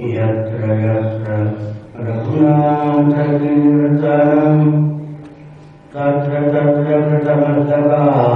Thank you.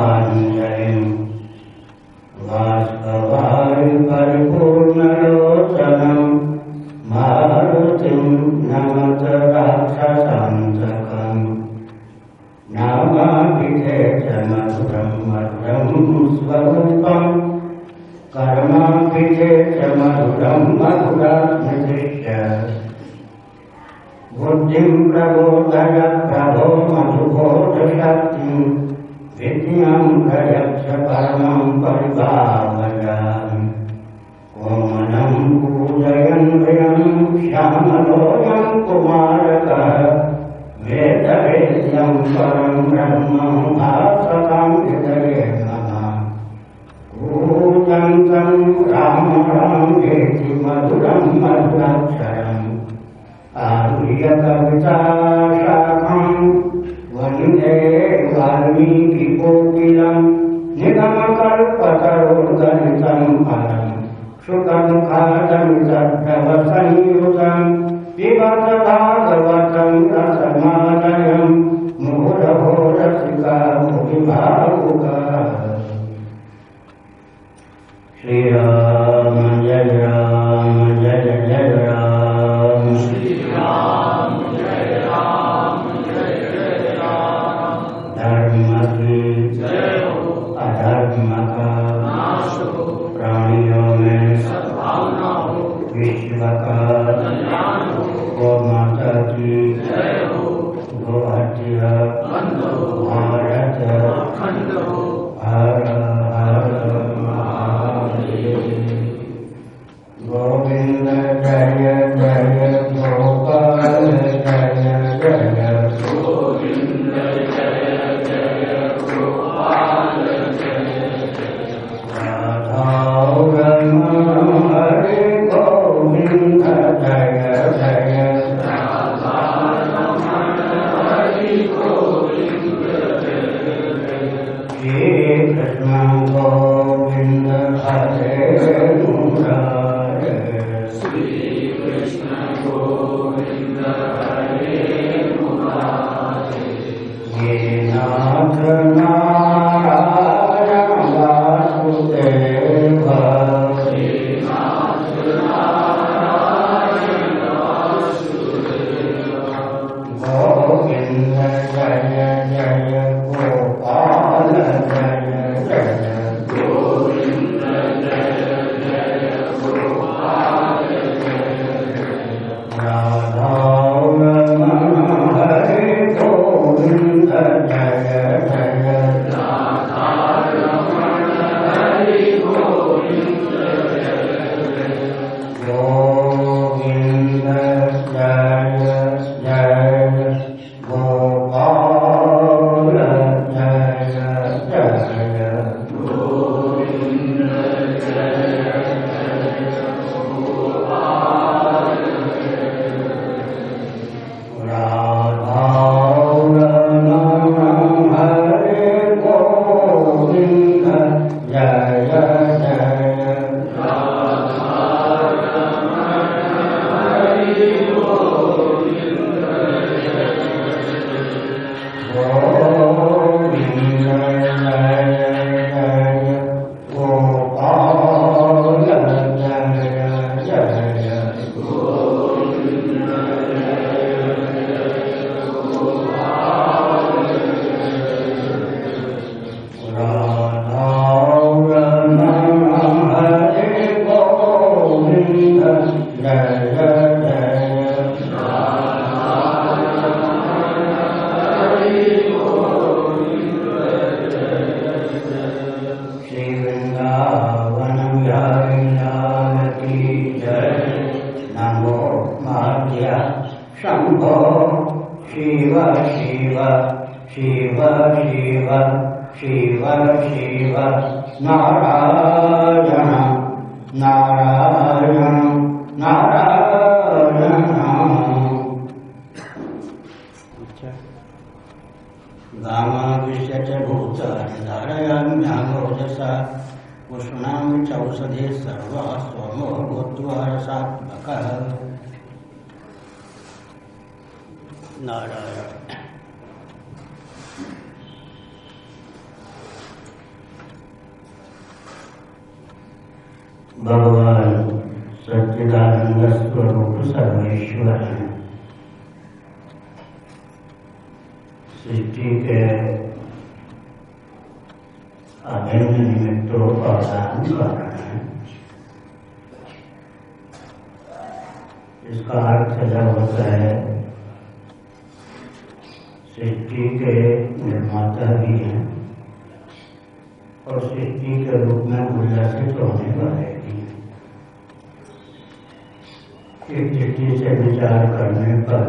इस दृष्टि से विचार करने पर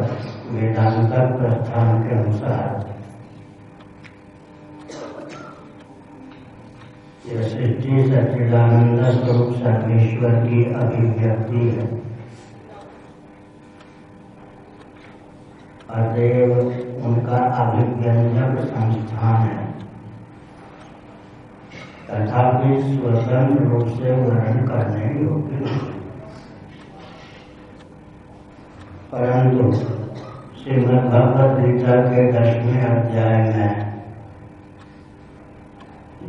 वेदांत प्रस्थान के अनुसार यह सृष्टि स्वरूप सर्वेश्वर की अभिव्यक्ति है अतएव उनका अभिव्यंजक संस्थान है। तथापि स्वतंत्र रूप से वर्णन करने योग्य नहीं। परंतु श्रीमद भगवद गीता के दसवें अध्याय में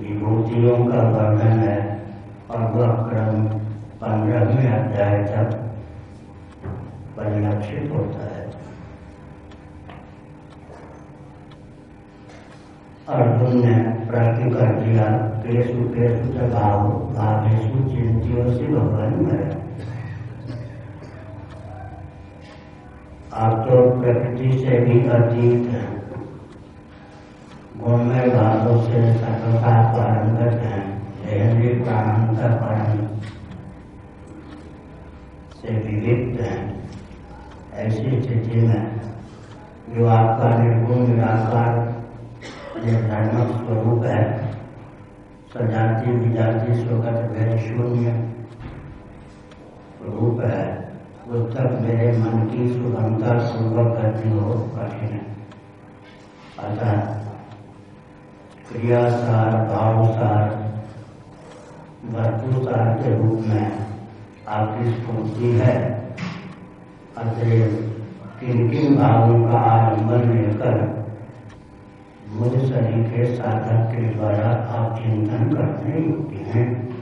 विभूतियों का वर्णन है। और वह क्रम पंद्रहवें अध्याय तक परिलक्षित होता है अर्जुन ने प्रश्न कर दिया केसु केसु भाव भावेशु चिंतियों से भगवान मेरे आप तो प्रकृति से भी अतीत हैं। गुणमय भावों से सर्वथा पारंगत हैं देहली प्राणता परम से विविध हैं। ऐसी स्थिति में जो आपका निर्गुण निराकार निर्धारणक स्वरूप है सजाति विजाति स्वगत भेद शून्य रूप है। उस तक मेरे मन की सुगमता पूर्वक करनी हो। कठिन अतः क्रियासार, भावसार वस्तुसार के रूप में आपकी स्फूर्ति है। अतः किन किन भावों का आलंबन लेकर मुझ शरीर के साधक के द्वारा आप चिंतन करने योग्य हैं।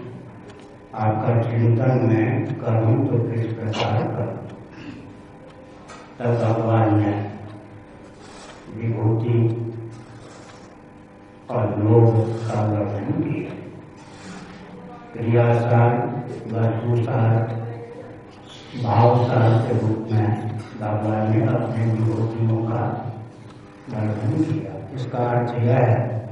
आपका चिंतन में करूँ तो किस प्रकार करूँ। तब भगवान ने विभूति और लोभ का वर्णन किया। क्रियासार, वस्तुसार, भावसार के रूप में भगवान ने अपने विभूतियों का वर्णन किया। इसका अर्थ यह है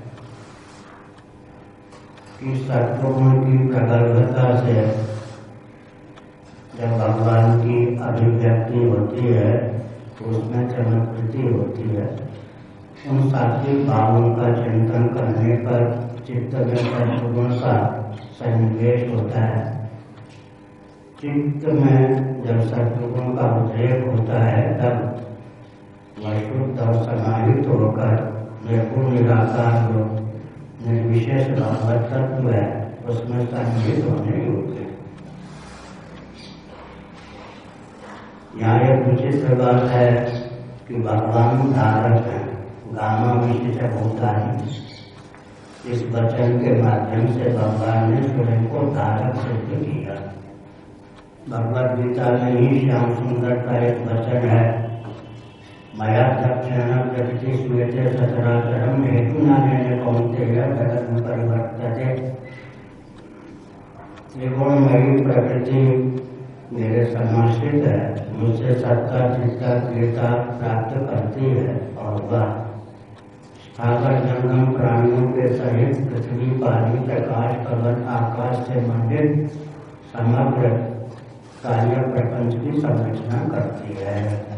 कि सत्वगुण की प्रगल्भता से जब भगवान की अभिव्यक्ति होती है तो उसमें चमत्कृति होती है, उन सात्विक भावों का चिंतन करने पर चित्त में सत्वगुण का सन्निवेश होता है। चित्त में जब सत्वगुण का उद्रेक होता है, तब वह शुद्ध और समाहित होकर निर्गुण निराकार जो निर्विशेष भगवत तत्व है उसमें संगीत होने योग्य यहाँ एक विचित्र बात है कि भगवान धारक है गामा विशिष्ट भूतानी इस वचन के माध्यम से भगवान ने स्वयं को धारक सिद्ध किया भगवत गीता में ही श्याम सुंदर का एक वचन है मया दक्षिण प्रकृति श्वेते सचराचरम हेतु नान्य कौनते जगत परिवर्तते त्रिगुणमयी प्रकृति मेरे समाश्रित है मुझसे सत्ता, चित्ता, क्रियता प्राप्त करती है और वह स्थावर जंगम प्राणियों के सहित पृथ्वी, पानी, प्रकाश कवन आकाश से मंडित समग्र कार्य प्रपंच की संरचना करती है।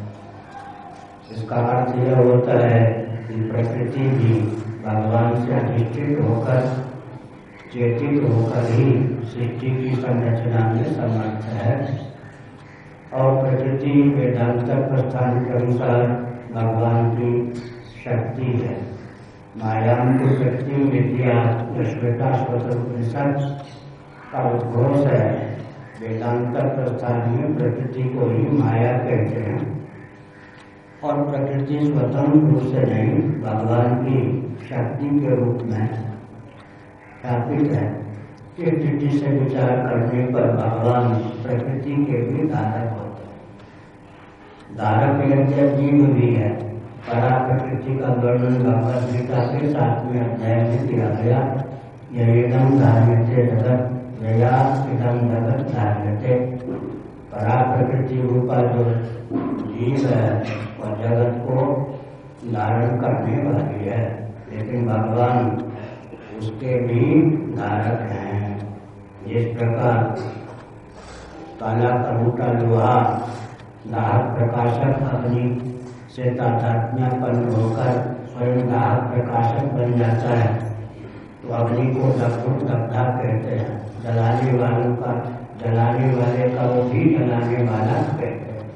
इसका अर्थ यह होता है कि प्रकृति भी भगवान से अधिष्ठित होकर, चेतित होकर ही सृष्टि की संरचना में समर्थ है। और प्रकृति वेदांत प्रस्थान के अनुसार भगवान की शक्ति है। मायाम की शक्ति, विद्या श्वेता स्वतंत्र का उद्घोष है। वेदांत प्रस्थान में प्रकृति को ही माया कहते हैं। और प्रकृति स्वतंत्र रूप से नहीं, भगवान की शक्ति के रूप में स्थापित है। इस दृष्टि से विचार करने पर भगवान प्रकृति के भी धारक होते हैं। धारक यज्ञ जीव भी है। परा प्रकृति का वर्णन भगवद गीता के सातवें अध्याय में किया गया। यह एकदम धार्य जगत यया इदम जगत धार्यते। परा प्रकृति रूपा जो जीव है और जगत को धारण करने वाली है लेकिन भगवान उसके भी धारक हैं। जिस प्रकार काला कबूटा लोहा दाहक प्रकाशक अग्नि से तादात्म्यपन्न होकर स्वयं दाहक प्रकाशक बन जाता है तो अग्नि को दक्षुण दग्धा कहते हैं। जलाने वालों का जलाने वाले का वो भी जलाने वाला हैं।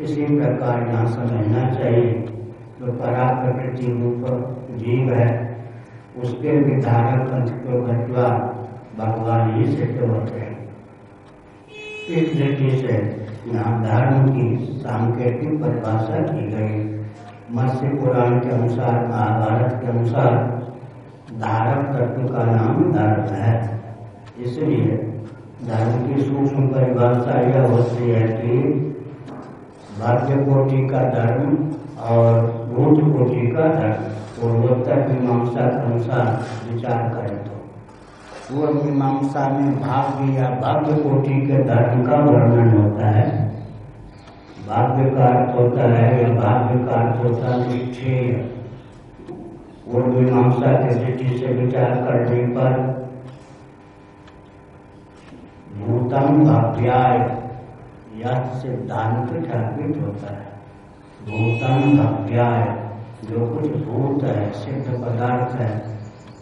इसी प्रकार यहाँ समझना चाहिए। जो परा प्रकृति रूप जीव है, उसके विधारक अंश को घटवा भगवान ही सिद्ध होते हैं। इस दृष्टि से यहाँ धर्म की सांकेतिक परिभाषा की गई। मत्स्य पुराण के अनुसार, महाभारत के अनुसार धारक तत्व का नाम धर्म है। इसलिए धर्म की सूक्ष्म परिभाषा यह होती है कि भाग्य कोटि का धर्म और रूढ़ कोटि का धर्म पूर्वोत्तर मीमांसा के अनुसार विचार करें तो पूर्व मीमांसा में भाग्य या भाग्य कोटि के धर्म का वर्णन होता है। भाग्य का अर्थ होता है या भाग्य का अर्थ होता है। निश्चय पूर्व मीमांसा के दृष्टि से विचार करने पर भूतम भव्याय। यह सिद्धांत स्थापित होता है। भूतम भव्याय, जो कुछ भूत है, सिद्ध पदार्थ है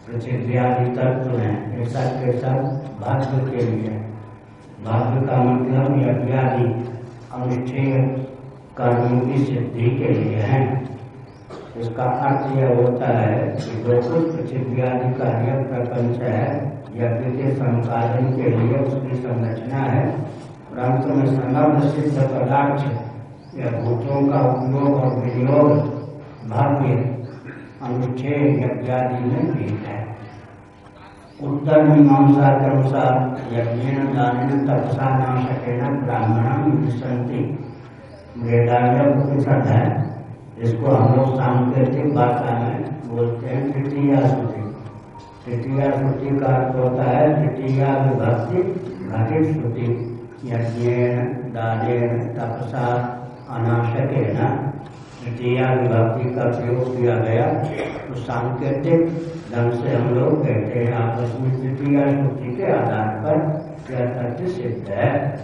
पृथ्वी आदि तत्व है ऐसा के सब भाग्य के लिए। भाग्य का मतलब यज्ञादि अनुष्ठेय कर्मों की सिद्धि के लिए है। इसका अर्थ यह होता है कि जो कुछ पृथ्वी आदि कार्य प्रपंच है यज्ञ के संपादन के लिए उसकी संरचना है। अंत में समर्थ सिद्ध पदार्थ या भूतों का उपयोग और विनियोग भाग्य अनुच्छेद यज्ञादि में भी है। उत्तर मीमांसा के अनुसार यज्ञ दान तपसा नाशकेन ब्राह्मण वेदांत उपनिषद है। इसको हम लोग सांकेतिक भाषा में बोलते हैं तृतीय श्रुति तृतीय श्रुति का अर्थ होता है तृतीय विभक्ति, घटित श्रुति। यज्ञेन, दानेन, तपसा, अनाशकेन तृतीय विभक्ति का प्रयोग किया गया। तो सांकेतिक ढंग से हम लोग कहते हैं, आपस में तृतीय श्रुति के आधार पर यह तथ्य सिद्ध है।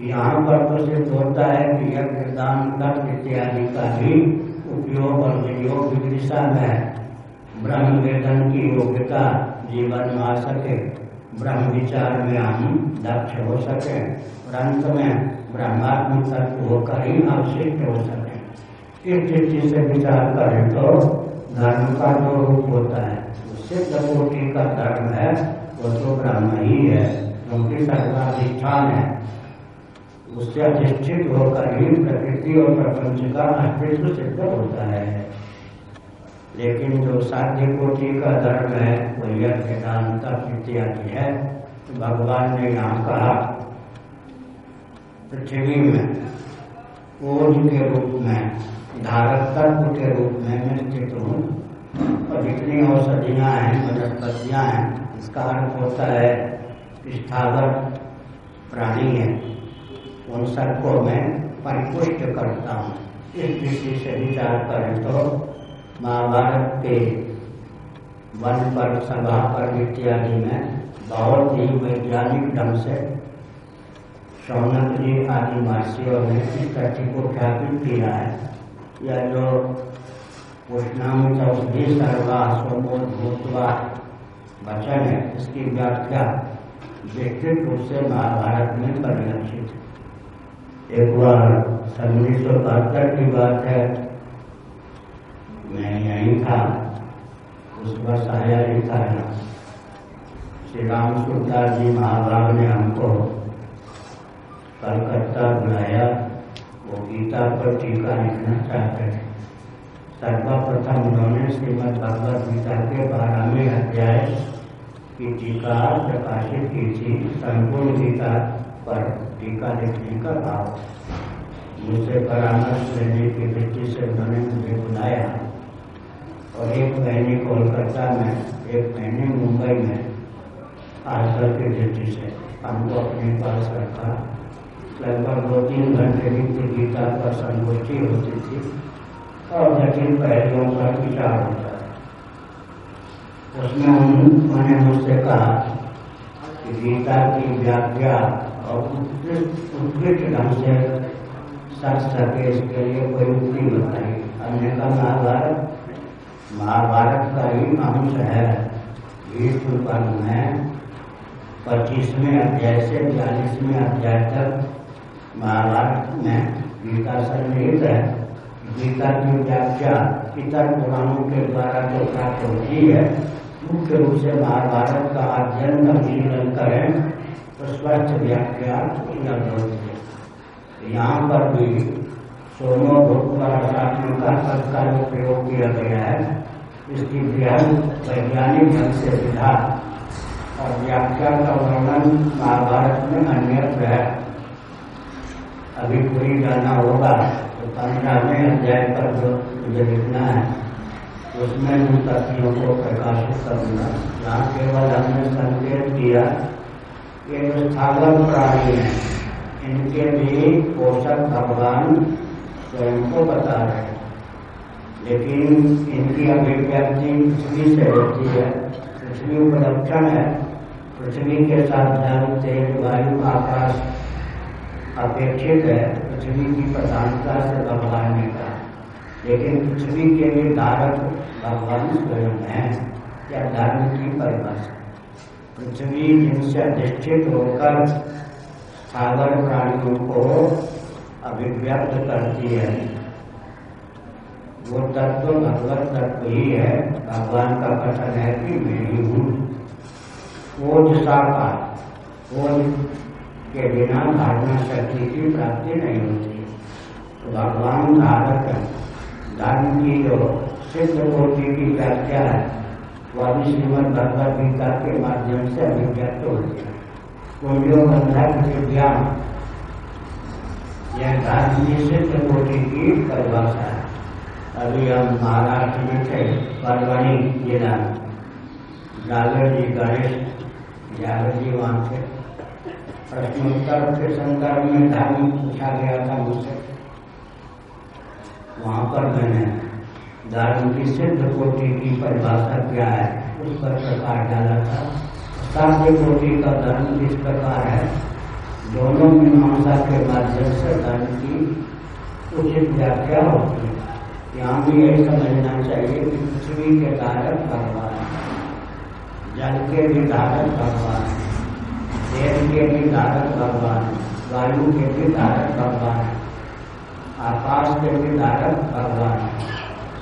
यहाँ पर तो सिद्ध होता है कि यज्ञ, दान, तप इत्यादि का भी उपयोग और विनियोग दिशा में है। ब्रह्म वेदन की योग्यता जीवन में आ सके ब्रह्म विचार में हम दक्ष हो सके और अंत में ब्रह्मात्म तत्व होकर ही अवशिष्ट हो सके इस दृष्टि से विचार करें तो धर्म का जो रूप होता है सिद्ध कोटि का धर्म है, वो तो ब्रह्म ही है, क्योंकि सर्वाधिष्ठान है। उससे अधिष्ठित होकर ही प्रकृति और प्रपंच का अस्तित्व सिद्ध होता है। लेकिन जो साध्य कोटि का धर्म है, वो यह वेदांत इत्यादि है तो भगवान ने यहाँ कहा, पृथ्वी में, ओज के रूप में, धारक तत्व के रूप में मैं स्थित हूँ। और जितनी औषधियाँ हैं, वनस्पतियाँ हैं इसका अर्थ होता है, स्थावर प्राणी है। उन सबको मैं परिपुष्ट करता हूँ। इस दृष्टि से विचार करें तो महाभारत के वन पर, सभा पर इत्यादि में बहुत ही वैज्ञानिक ढंग से शौनक जी आदि महर्षियों ने इस तथ्य को ख्यापित किया है। यह जो उष्णाम चौधरी सर्वा स्वमोद भूतवा वचन है, इसकी व्याख्या विस्तृत रूप से महाभारत में परिलक्षित एक बार सन उन्नीस सौ बहत्तर की बात है। मैं यहीं था उस वर्ष आया ही था श्री राम सुरदास जी महाभाग ने हमको कलकत्ता बुलाया वो गीता पर टीका लिखना चाहते थे सर्वप्रथम उन्होंने श्रीमद भगवद गीता के बारहवें अध्याय की टीका प्रकाशित की थी संपूर्ण गीता पर टीका लिखने का भाव मुझसे परामर्श लेने की दृष्टि से उन्होंने मुझे बुलाया। और एक महीने कोलकाता में एक महीने मुंबई में आजकल की दृष्टि से हमको अपने पास रखा लगभग दो तीन घंटे की गीता पर संगोष्ठी होती थी। और जटिल पहलुओं का विचार होता है उसमें उन्होंने मुझसे कहा कि गीता की व्याख्या और उत्कृष्ट ढंग से सच सके इसके लिए कोई युक्ति बताई अन्य का महाभारत महाभारत का ही अंश है। भीष्म पर्व में पच्चीसवें अध्याय से बयालीसवें अध्याय तक महाभारत में गीता सन्निहित है। गीता की व्याख्या इतर पुराणों के द्वारा जो प्राप्त होती है, मुख्य रूप से महाभारत का अध्ययन परिशीलन करें तो स्पष्ट व्याख्या उपलब्ध होती है। यहाँ पर भी सोनो भूतवारात्मक का सबका जो प्रयोग किया गया है। इसकी बृहद वैज्ञानिक ढंग से विधा और व्याख्या का वर्णन महाभारत में अन्यत्र है। अभी पूरी जाना होगा तो पंद्रहवें अध्याय पर जो मुझे लिखना है, उसमें उन तथ्यों को प्रकाशित करूँगा। यहाँ केवल हमने संकेत किया कि जो स्थावर प्राणी है, इनके भी पोषक भगवान स्वयं को बता रहे हैं। लेकिन इनकी अभिव्यक्ति पृथ्वी से होती है। पृथ्वी उपलक्षण है। पृथ्वी के साथ धन तेज वायु, आकाश अपेक्षित है। पृथ्वी की प्रधानता से भगवान ने कहा। लेकिन पृथ्वी के लिए धारक भगवान स्वयं है या धर्म की परिभाषा। पृथ्वी जिनसे अधिष्ठित होकर सागर प्राणियों को अभिव्यक्त करती है। वो तत्व भगवत तत्व ही है। भगवान का कथन है कि मैं ही हूँ। ओज साकार ओज के बिना धारणा शक्ति की प्राप्ति नहीं होती। तो भगवान धारक है। धर्म की जो सिद्ध कोटि की व्याख्या है वह भी श्रीमद भगवत गीता के माध्यम से अभिव्यक्त होती है। पुण्यो बंधक विज्ञान यह की सिद्ध कोटि की परिभाषा है। अभी हम महाराष्ट्र में थे परवणी जिला जागर जी, गणेश ग्यारह जी वहाँ थे। प्रश्नोत्तर के संदर्भ में धर्म पूछा गया था मुझसे। वहाँ पर मैंने धर्म की सिद्ध कोटि की परिभाषा क्या है, उस पर प्रकार डाला था। साध्य कोटि का धर्म किस प्रकार है? दोनों मीमांसा के माध्यम से धर्म की उचित व्याख्या होती है। यहाँ भी यही समझना चाहिए कि पृथ्वी के धारक भगवान जल के भी धारक भगवान तेल के भी धारक भगवान वायु के भी धारक भगवान आकाश के भी धारक भगवान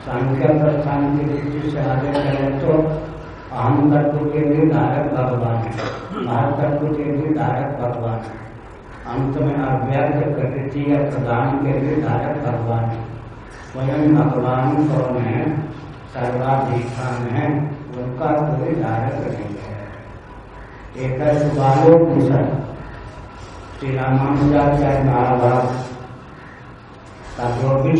संख्या प्रस्थान की दृष्टि से आगे चले तो अहम तत्व के भी धारक भगवान महातत्व के भी धारक भगवान अंत में अव्यक्त प्रकृति या प्रदान के लिए धारक भगवान। स्वयं भगवान कौन है सर्वाधिष्ठान है उनका कोई धारक नहीं है एक श्री रामानुजाचार्य महाभारत। का जो भी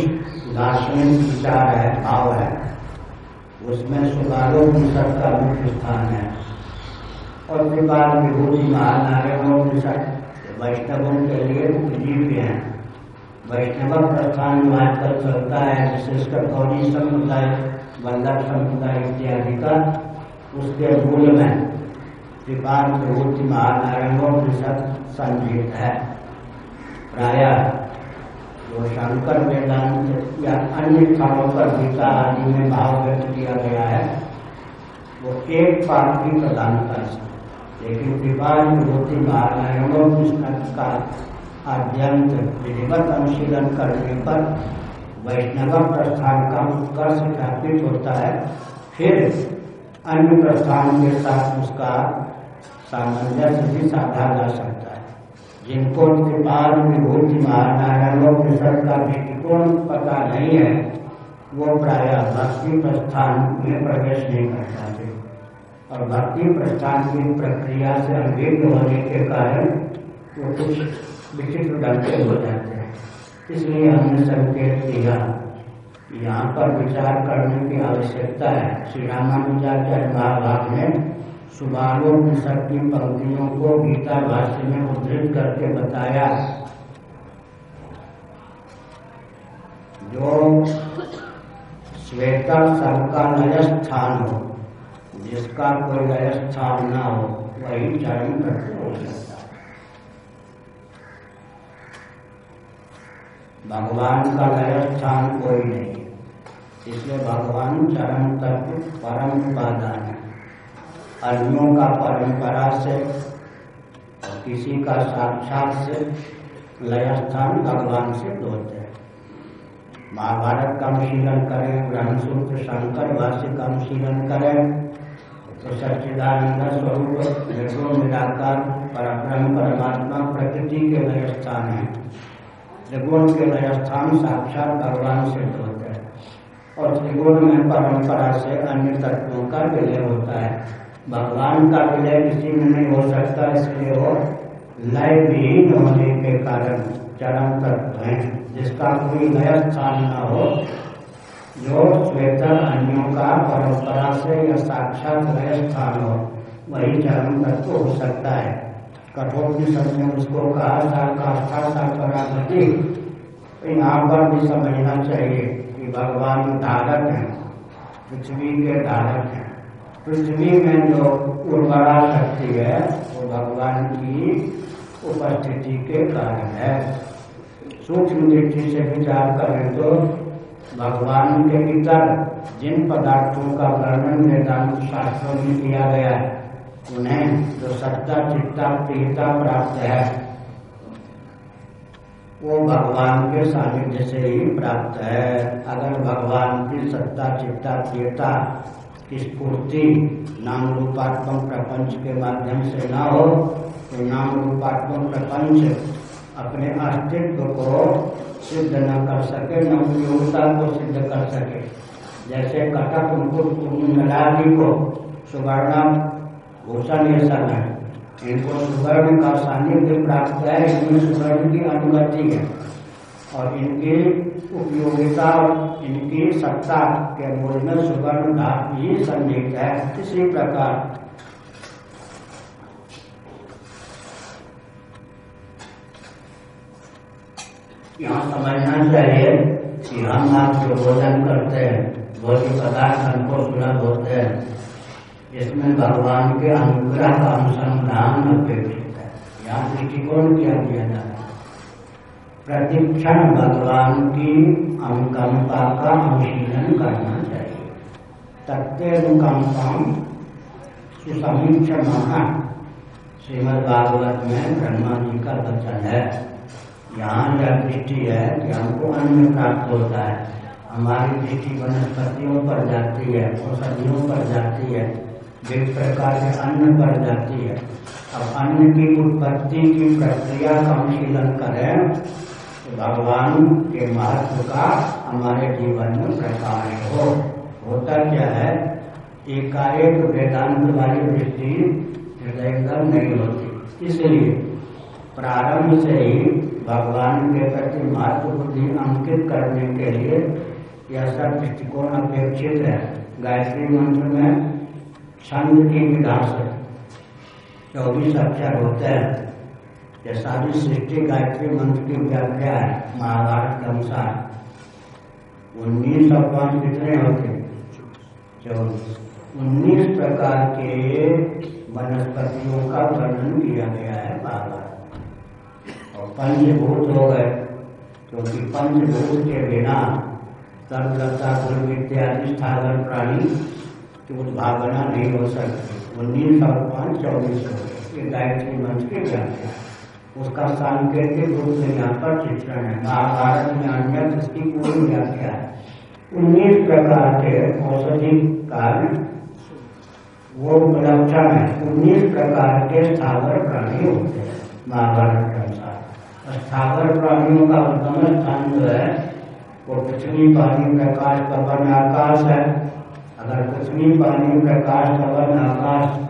दार्शनिक विचार है, भाव है। उसमें सुबालोपनिषद का मुख्य स्थान है। और उसके बाद विभूति महानारायणोपनिषद वैष्णवों के लिए दिव्य है। वैष्णव प्रस्थान जो आजकल चलता है, विशिष्ट गौरी समुदाय वल्लभ समुदाय इत्यादि का उसके मूल में त्रिपाद प्रभुति महानारायणोपनिषद संजीत है। प्राय जो शंकर वेदांत या अन्य स्थानों पर गीता आदि में भाव व्यक्त किया गया है। वो एक पाठ की प्रधानता से लेकिन त्रिपाद विभूति महानारायणोपनिषद का आद्यंत विधिवत अनुशीलन करने पर वैष्णव प्रस्थान का उत्कर्ष स्थापित होता है। फिर अन्य प्रस्थान के साथ उसका सामंजस्य भी साधा जा सकता है। जिनको त्रिपाल विभूति महानारायणों निसर्ग का दृष्टिकोण पता नहीं है, वो प्राय भक्ति प्रस्थान में प्रवेश नहीं करता। और भक्ति प्रस्थान की प्रक्रिया से अभिन्न होने के कारण वो कुछ विचित्र ढंग से हो जाते हैं। इसलिए हमने संकेत किया यहाँ पर विचार करने की आवश्यकता है। श्री रामानुजाचार्य महाभाग ने सुबालोपनिषद की पंक्तियों को गीता भाष्य में उद्धृत करके बताया जो श्वेता, सबका नय स्थान हो। जिसका कोई नय स्थान न हो, वही चरण प्रति हो सकता भगवान का नया स्थान कोई नहीं, इसलिए भगवान चरम तत्व परम उपादान है। अन्यों का परंपरा से और किसी का साक्षात से लय स्थान भगवान से होते हैं। महाभारत का अनुशीलन करें, ब्रह्मसूत्र शंकर भाष्य का अनुशीलन करें सच्चिदानंद स्वरूप निर्गुण निराकार परब्रह्म परमात्मा प्रकृति के लय स्थान है त्रिगुण के नया स्थान साक्षात भगवान सिद्ध होते हैं और त्रिगुण में परंपरा से अन्य तत्वों का विलय होता है भगवान का विलय किसी में नहीं हो सकता इसलिए वो लय विहीन होने के कारण चरम तत्व है जिसका कोई नया स्थान न हो जो श्वेतर अन्यों का परंपरा से या साक्षात नया स्थान हो वही चरम तत्व हो सकता है। कठोर की ने उसको कहा यहाँ पर भी समझना चाहिए कि भगवान धारक है, पृथ्वी के धारक है। पृथ्वी में जो उर्वरा शक्ति है, वो भगवान की उपस्थिति के कारण है। सूक्ष्म दृष्टि से विचार करें तो भगवान के भीतर जिन पदार्थों का वर्णन वेदांत शास्त्रों में किया गया है, उन्हें जो सत्ता, चित्ता, प्रियता प्राप्त है, वो भगवान के सानिध्य से ही प्राप्त है। अगर भगवान की सत्ता, चित्ता, प्रियता की स्फूर्ति नाम रूपात्मक प्रपंच के माध्यम से ना हो तो नाम रूपात्मक प्रपंच अपने अस्तित्व को सिद्ध न कर सके, न उपयोगिता को सिद्ध कर सके। जैसे कटक मुकुट कुंडलादि को सुवर्णा भूषण ये सब है। इनको सुवर्ण का सानिध्य प्राप्त है इनमें सुवर्ण की अनुमति है। और इनकी उपयोगिता और इनकी सत्ता के मूल में सुवर्ण धातु ही सन्निहित है। इसी प्रकार यहाँ समझना चाहिए कि हम आप जो भोजन करते हैं भोजन पदार्थ हमको सुलभ होते हैं, इसमें भगवान के अनुग्रह का अनुसंधान अपेक्षित है। यहाँ दृष्टिकोण किया गया जाता है प्रतिक्षण भगवान की अनुकंपा का अनुशीलन करना चाहिए। तत्वनुकंपा सुसमीक्ष महा श्रीमद भागवत में ब्रह्मा जी का वचन है। यहाँ यह दृष्टि है कि हमको अन्न प्राप्त होता है। हमारी दृष्टि वनस्पतियों पर जाती है, औषधियों पर जाती है जिस प्रकार से अन्न पर जाती है। अब अन्न की उत्पत्ति की प्रक्रिया का अनुशीलन करें तो भगवान के महत्व का हमारे जीवन में प्रकार हो। होता क्या है? एकाएक वेदांत वाली दृष्टि हृदय नहीं होती। इसलिए प्रारंभ से ही भगवान के प्रति महत्व बुद्धि अंकित करने के लिए यह सब दृष्टिकोण अपेक्षित है, गायत्री मंत्र में छंद की विधा से चौबीस अक्षर होते हैं ये सारी सृष्टि गायत्री मंत्र की व्याख्या है, महाभारत के अनुसार, उन्नीस और पाँच कितने होते? चौबीस। उन्नीस प्रकार के वनस्पतियों का वर्णन किया गया है, महाभारत। और पंचभूत हो गए क्योंकि पंचभूत के बिना सर्वलता गुरु इत्यादि स्थावर प्राणी कि उद्भावना नहीं हो सकती। उन्नीस और पाँच चौबीस हो ये गायत्री मंत्र की व्याख्या उसका सांकेतिक रूप में यहाँ पर चित्रण है। महाभारत में अन्य इसकी पूरी व्याख्या है। उन्नीस प्रकार के औषधि कार्य वो विलक्षण है। उन्नीस प्रकार के स्थावर प्राणी होते हैं। महाभारत स्थावर प्राणियों का उत्तम स्थान जो है, वो पृथ्वी पानी प्रकाश पवन आकाश है। अगर पृथ्वी पानी प्रकाश पवन आकाश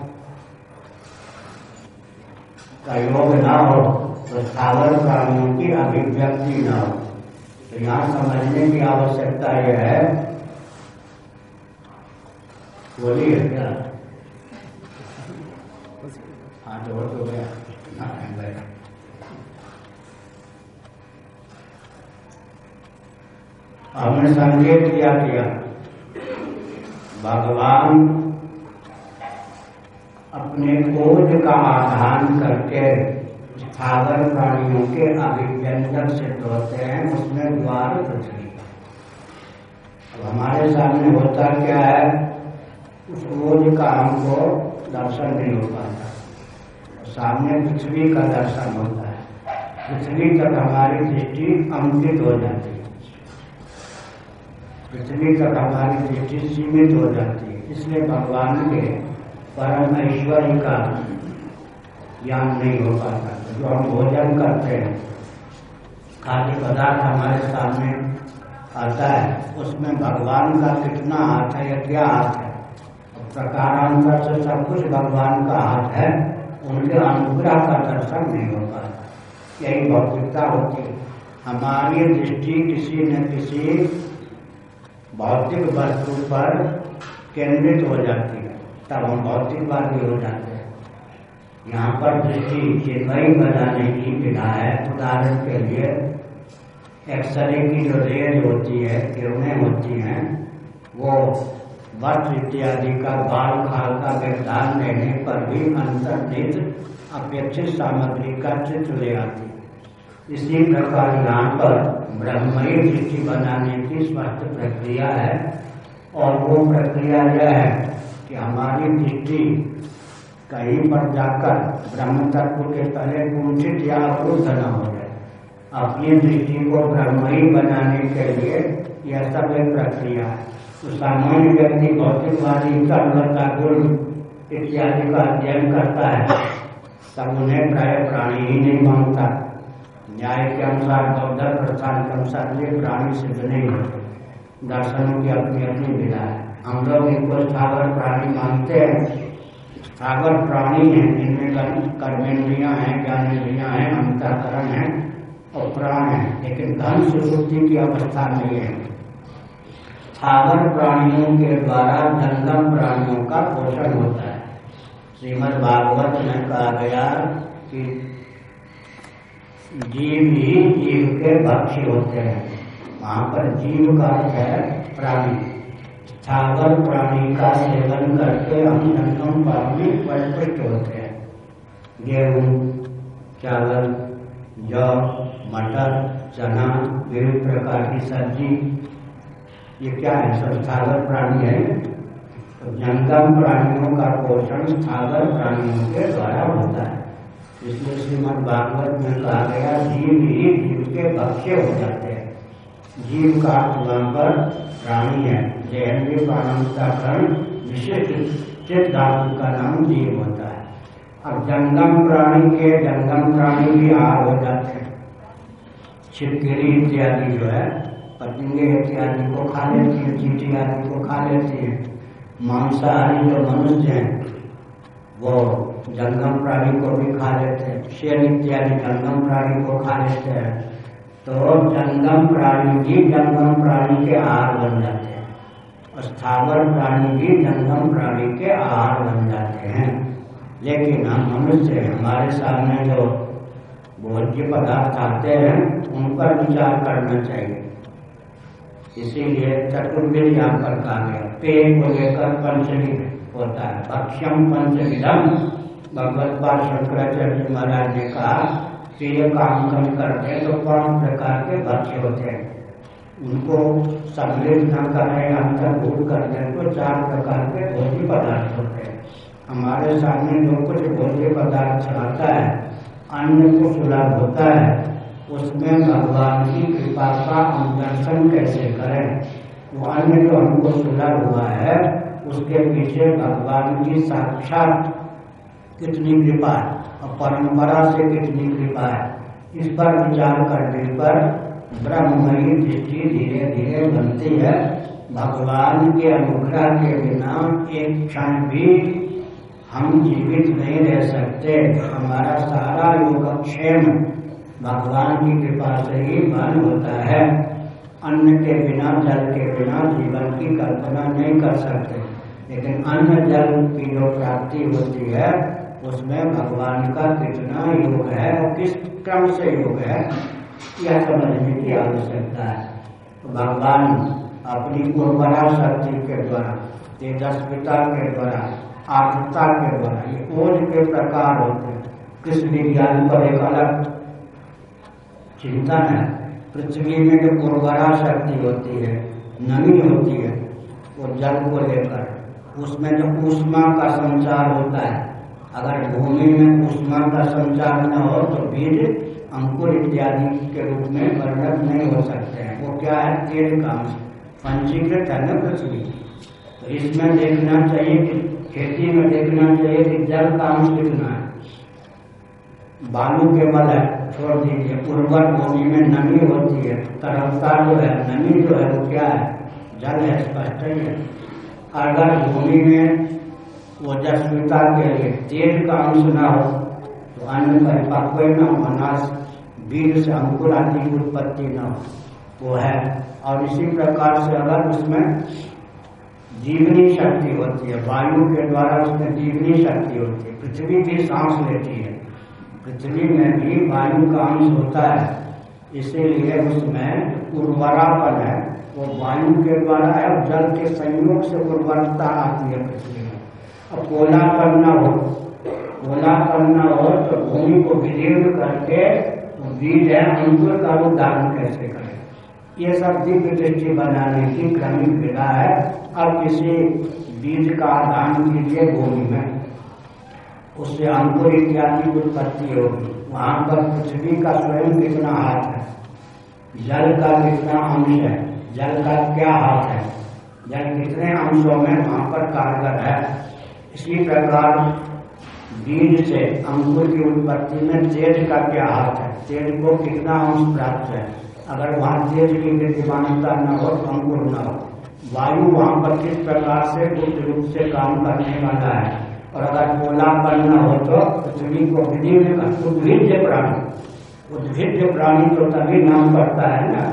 का योग न हो तो सागर प्राणियों की अभिव्यक्ति न हो। तो यहाँ समझने की आवश्यकता यह है। बोलिए क्या? हाँ तो हो गया। हमने संकेत किया किया भगवान अपने क्रोध का आधान करके स्थावर प्राणियों के अभिव्यंजक सिद्ध होते हैं, उसमें द्वार पृथ्वी अब हमारे सामने होता क्या है? उस रोज का हमको दर्शन नहीं हो पाता। सामने पृथ्वी का दर्शन होता है। पृथ्वी तक हमारी दृष्टि अंकित हो जाती है। पृथ्वी तक हमारी दृष्टि सीमित हो जाती है। इसलिए भगवान के परम ऐश्वर्य का ज्ञान नहीं हो पाता। जो हम भोजन करते हैं, खाद्य पदार्थ हमारे सामने आता है, उसमें भगवान का कितना हाथ है या क्या हाथ है? प्रकारांतर से सब कुछ भगवान का हाथ है, उनके अनुग्रह का दर्शन नहीं हो पाता। यही भौतिकता होती है। हमारी दृष्टि किसी न किसी भौतिक वस्तु पर केंद्रित हो जाती है, तब हम भौतिकवादी हो जाते हैं। यहाँ पर दृष्टि चिन्मयी बनाने की विधा है। उदाहरण के लिए एक्सरे की जो रेज होती है, किरणें होती हैं, वो वर्ष इत्यादि का बाल खाल का व्यवधान लेने पर भी अंतर्निहित अपेक्षित सामग्री का चित्र ले आती इसी प्रकार यहाँ पर ब्रह्मयी दृष्टि बनाने की स्पष्ट प्रक्रिया है। और वो प्रक्रिया यह है कि हमारी दृष्टि कहीं पर जाकर ब्रह्म तत्व के तले कुंठित या अवरुद्ध न हो जाए। अपनी दृष्टि को ब्रह्मयी बनाने के लिए यह सब एक प्रक्रिया है। तो सामान्य व्यक्ति भौतिकवादी कर्मता गुण इत्यादि का अध्ययन करता है। तब उन्हें प्राय प्राणी ही नहीं मानता। न्याय के अनुसार बौद्ध प्रस्थान के अनुसार, ये प्राणी सिद्ध नहीं होते दर्शनों की अपनी अपनी विधा है। हम लोग इनको स्थावर प्राणी मानते हैं। स्थावर प्राणी हैं, जिनमें कर्मेंद्रियाँ हैं, ज्ञानेन्द्रियाँ हैं, अंतकरण है और प्राण है, लेकिन धन सुशुद्धि की अवस्था नहीं है। स्थावर प्राणियों के द्वारा जंगम प्राणियों का पोषण होता है। श्रीमद भागवत में कहा गया कि जीव ही जीव के भक्ष्य होते हैं। वहाँ पर जीव का है प्राणी। स्थावर प्राणी का सेवन करके हम जन्म प्राणी परिपुष्ट होते हैं। गेहूँ, चावल, जौ, मटर, चना विभिन्न प्रकार की सब्ज़ी, ये क्या है? सब स्थावर प्राणी है। तो जंगम प्राणियों का पोषण स्थावर प्राणियों के द्वारा होता है। इसलिए श्रीमद भागवत में कहा गया, जीव ही जीव के भक्ष्य हो जाते हैं। जीव का पर प्राणी है। जयंती प्राणता कर्ण विशिष्ट धातु का नाम जीव होता है। अब जंगम प्राणी के जंगम प्राणी भी आहार हो जाते हैं। छिपकिली इत्यादि जो है, पतंगे इत्यादि को खा लेती है, चीटी आदि को खा लेती है। मांसाहारी जो मनुष्य हैं वो जंगम प्राणी को भी खा लेते हैं, शेर इत्यादि जंगम प्राणी को खा लेते हैं तो जंगम प्राणी भी जंगम प्राणी के आहार बन जाते हैं स्थावर प्राणी भी जंगम प्राणी के आहार बन जाते हैं। लेकिन हम मनुष्य, हमारे सामने जो भोज्य पदार्थ आते हैं, उन पर विचार करना चाहिए। इसीलिए चतुर्वेद यहाँ पर कहा गया पेड़ को लेकर पंचविध। होता है भक्ष्यम पंचविधम भगवत पाल शंकराचार्य महाराज ने कहा कि ये काम कम करते हैं तो पाँच प्रकार के भक्ष्य होते हैं। उनको सम्मिलित न करें अंतर्भूत कर दें तो चार प्रकार के भोज्य पदार्थ होते हैं। हमारे सामने जो कुछ भोज्य पदार्थ चलाता है, अन्य को सुलभ होता है, उसमें भगवान की कृपा का हम दर्शन कैसे करें? वो अन्य जो हमको सुलभ हुआ है उसके पीछे भगवान की साक्षात कितनी कृपा है और परंपरा से कितनी कृपा है, इस पर विचार करने पर ब्रह्मयी दृष्टि धीरे धीरे बनती है। भगवान के अनुग्रह के बिना एक क्षण भी हम जीवित नहीं रह सकते। हमारा सारा योगक्षेम भगवान की कृपा से ही बन होता है। अन्न के बिना, जल के बिना, जीवन की कल्पना नहीं कर सकते। लेकिन अन्य जल की जो प्राप्ति होती है, उसमें भगवान का कितना योग है और किस क्रम से योग है, यह समझने की आवश्यकता है। तो भगवान अपनी उर्वरा शक्ति के द्वारा, तेजस्विता के द्वारा, आर्द्रता के द्वारा, ये ओज के प्रकार होते हैं। कृष्ण विज्ञान पर एक अलग चिंतन है, पृथ्वी में जो उर्वरा शक्ति होती है, नमी होती है, वो जल को लेकर। उसमें जो ऊष्मा का संचार होता है, अगर भूमि में ऊष्मा का संचार न हो तो बीज अंकुर इत्यादि के रूप में परिणत नहीं हो सकते हैं। वो क्या है? तेल का अंश है न पृथ्वी। तो इसमें देखना चाहिए कि, खेती में देखना चाहिए कि जल का अंश कितना है। बालू केवल है, छोड़ दीजिए। उर्वर भूमि में नमी होती है, तरलता जो है, नमी जो है, वो क्या है? जल है, स्पष्ट ही है। अगर भूमि में ओजस्विता के लिए तेज का अंश न हो तो अन्न परिपक्व न हो, अनाज, बीज से अंकुर आदि की उत्पत्ति न हो। वो है। और इसी प्रकार से अगर उसमें जीवनी शक्ति होती है, वायु के द्वारा उसमें जीवनी शक्ति होती है, पृथ्वी भी सांस लेती है, पृथ्वी में भी वायु का अंश होता है, इसीलिए उसमें उर्वरापन है। वो वायु के द्वारा है जल के संयोग से उर्वरता आती है पृथ्वी में। अब कोलापन न हो कोलापन करना हो तो भूमि को विदीर्ण करके बीज है, अंकुर का वो धारण कैसे करें? ये सब दिव्य दृष्टि बनाने की क्रमिक विधा है। अब किसी बीज का दान कीजिए भूमि में। उससे अंकुर इत्यादि उत्पत्ति होगी। वहाँ पर पृथ्वी का स्वयं कितना हाथ है? जल का कितना अंश है? जल का क्या हाथ है? जल कितने अंशों में वहाँ पर कारगर है? इसी प्रकार बीज से अंकुर की उत्पत्ति में तेज का क्या हाथ है? तेज को कितना अंश प्राप्त है? अगर वहाँ तेज की विद्यमानता न हो, अंकुर न हो, वायु वहाँ पर किस प्रकार से गुप्त रूप से काम करने वाला है? और अगर कोलापन न हो तो पृथ्वी को उद्भिज प्राणी उद्भिज प्राणी तो तभी नाम पड़ता है ना?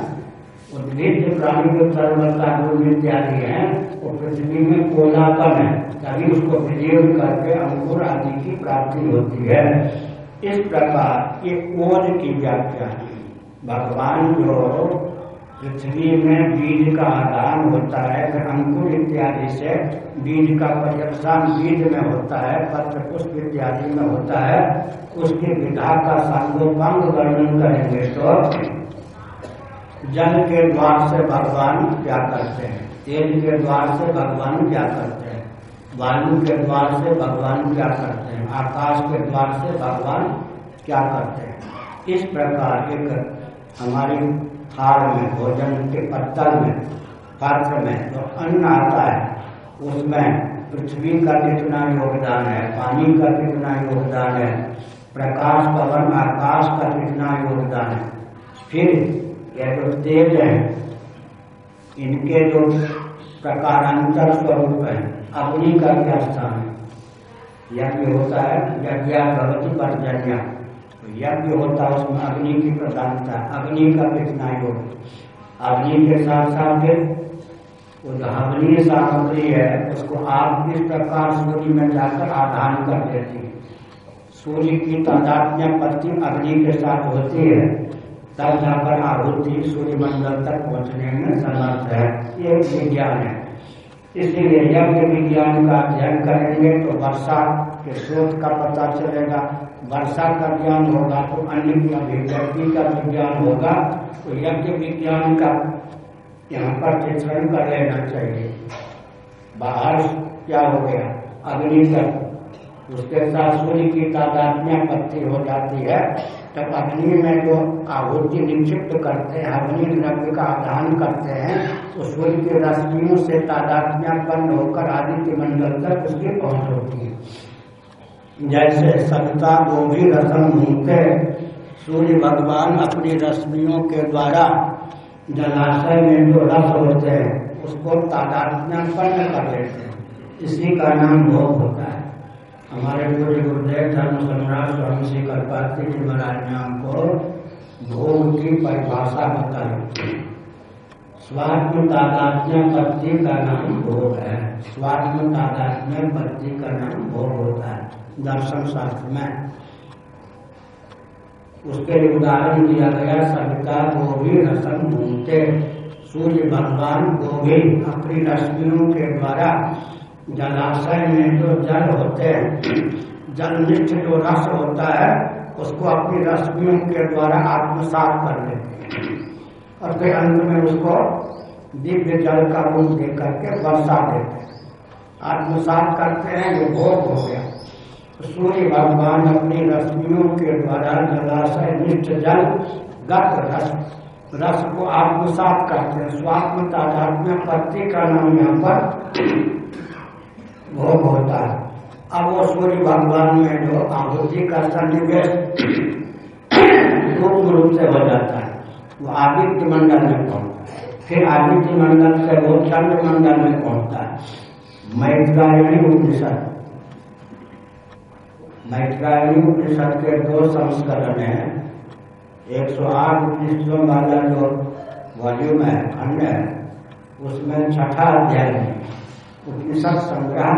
उद्भिज प्राणी जो तरलता गुण इत्यादि है, वो पृथ्वी में कोलापन है, तभी उसको विजीर्ण करके अंकुर आदि की प्राप्ति होती है। इस प्रकार ये ओज की व्याख्या भगवान जो पृथ्वी में बीज का आदान होता है अंकुर इत्यादि से बीज का पर्यवसान बीज में होता है, पत्र पुष्प इत्यादि में होता है, उसकी विधा का सांगोपांग वर्णन करेंगे तो जल के द्वार से भगवान क्या करते हैं? तेल के द्वार से भगवान क्या करते हैं? वायु के द्वार से भगवान क्या करते हैं? आकाश के द्वार से भगवान क्या करते हैं? इस प्रकार एक हमारी थाल में, भोजन के पत्तल में, पात्र में जो अन्न आता है, उसमें पृथ्वी का कितना योगदान है, पानी का कितना योगदान है, प्रकाश पवन आकाश का कितना योगदान है, फिर यह जो तेज है। इनके जो प्रकारांतर स्वरूप है अग्नि का क्या स्थान है। यज्ञ होता है, यज्ञ भगवती पर्जन्या यज्ञ होता है, उसमें अग्नि की प्रधानता, अग्नि का कितना योग अग्नि के साथ साथ वो जो हवनीय सामग्री है, उसको आप किस प्रकार सूर्य में जाकर आधान कर देती है। सूर्य की तादात्म्य पत्ती अग्नि के साथ होती है। तब जाकर आहुति सूर्य मंडल तक पहुँचने में समर्थ है। ये विज्ञान है। इसीलिए यज्ञ विज्ञान का अध्ययन करेंगे तो वर्षा के स्रोत का पता चलेगा। वर्षा का ज्ञान होगा तो अन्य अभिव्यक्ति का विज्ञान होगा। तो यज्ञ विज्ञान का यहाँ पर चित्रण कर लेना चाहिए। बाहर क्या हो गया? अग्नि तक। उसके साथ सूर्य की तादात्म्य पत्ती हो जाती है। तब अग्नि में जो आहुति निक्षिप्त करते हैं, अग्नि द्रव्य का आदान करते हैं तो सूर्य की रश्मियों से तादात्म्यपन्न होकर आदित्य मंडल तक उसकी पहुँच होती है। जैसे सविता गोभी रसम मूते सूर्य भगवान अपनी रश्मियों के द्वारा जलाशय में जो रस होते हैं, उसको तादात्म्यपन्न कर लेते हैं। इसी का नाम भोग होता है। हमारे पूरे गुरुदेव धर्म सम्राट स्वामी श्री कलपाती जी महाराज ने हमको भोग की परिभाषा बताई। स्वात्म तादात्म्य पत्ति का नाम भोग है। स्वात्म तादात्म्य पत्ति का नाम भोग होता है, दर्शन शास्त्र में। उसके लिए उदाहरण दिया गया, सविता गोभी रसम भूमते सूर्य भगवान गोभी अपनी रश्मियों के द्वारा जलाशय में जो जल होते हैं। जल निष्ठ जो रस होता है, उसको अपनी रश्मियों के द्वारा आत्मसात कर लेते हैं। और फिर अंत में उसको दिव्य जल का रूप दे करके वर्षा देते हैं। आत्मसात करते हैं, ये भोग हो गया। सूर्य भगवान अपनी रश्मियों के द्वारा जलाशय निष्ठ जल, गत रस रस को आत्मसात करते हैं। स्वात्म तादात्म्य पत्ति का नाम यहाँ पर भोग होता है अब वो सूर्य भगवान में जो आहुति का सन्निवेश सूक्ष्म रूप से हो जाता है, वो आदित्य मंडल में पहुँचता है। फिर आदित्य मंडल से वो चंद्र मंडल में पहुँचता है। मैत्रायणी उपनिषद। मैत्रायणी उपनिषद के दो संस्करण है। एक सौ आठ उपनिषदों वाला जो वॉल्यूम है, खंड है, उसमें छठा अध्याय है। उपनिषद संग्रह,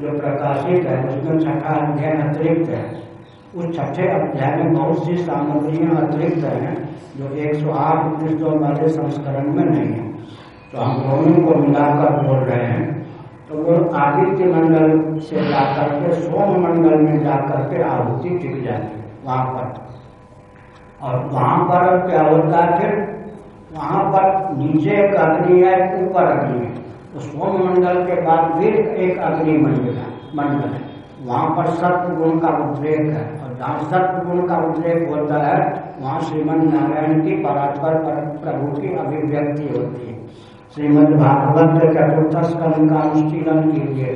जो प्रकाशित है, उसमें छठा अध्ययन अतिरिक्त है। उस छठे अध्याय में बहुत सी सामग्रियाँ अतिरिक्त हैं, जो एक सौ आठ उपनिषदों वाले संस्करण में नहीं है। तो हम दोनों को मिलाकर बोल रहे हैं। तो वो आदित्य मंडल से जाकर के सोम मंडल में जाकर के आहुति टिक जाती है, वहाँ पर। और वहाँ पर क्या होता है फिर? वहाँ पर नीचे एक अग्नि है, ऊपर अग्नि है। सोम मंडल के बाद फिर एक अग्नि मंडल है मंडल है। वहाँ पर सत्य गुण का उद्रेक है, और जहाँ सत्य गुण का उद्रेक होता है, वहाँ श्रीमद नारायण की परात्पर प्रभु की अभिव्यक्ति होती है। श्रीमद भागवत चतुर्थ स्कंद का अनुष्ठीन कीजिए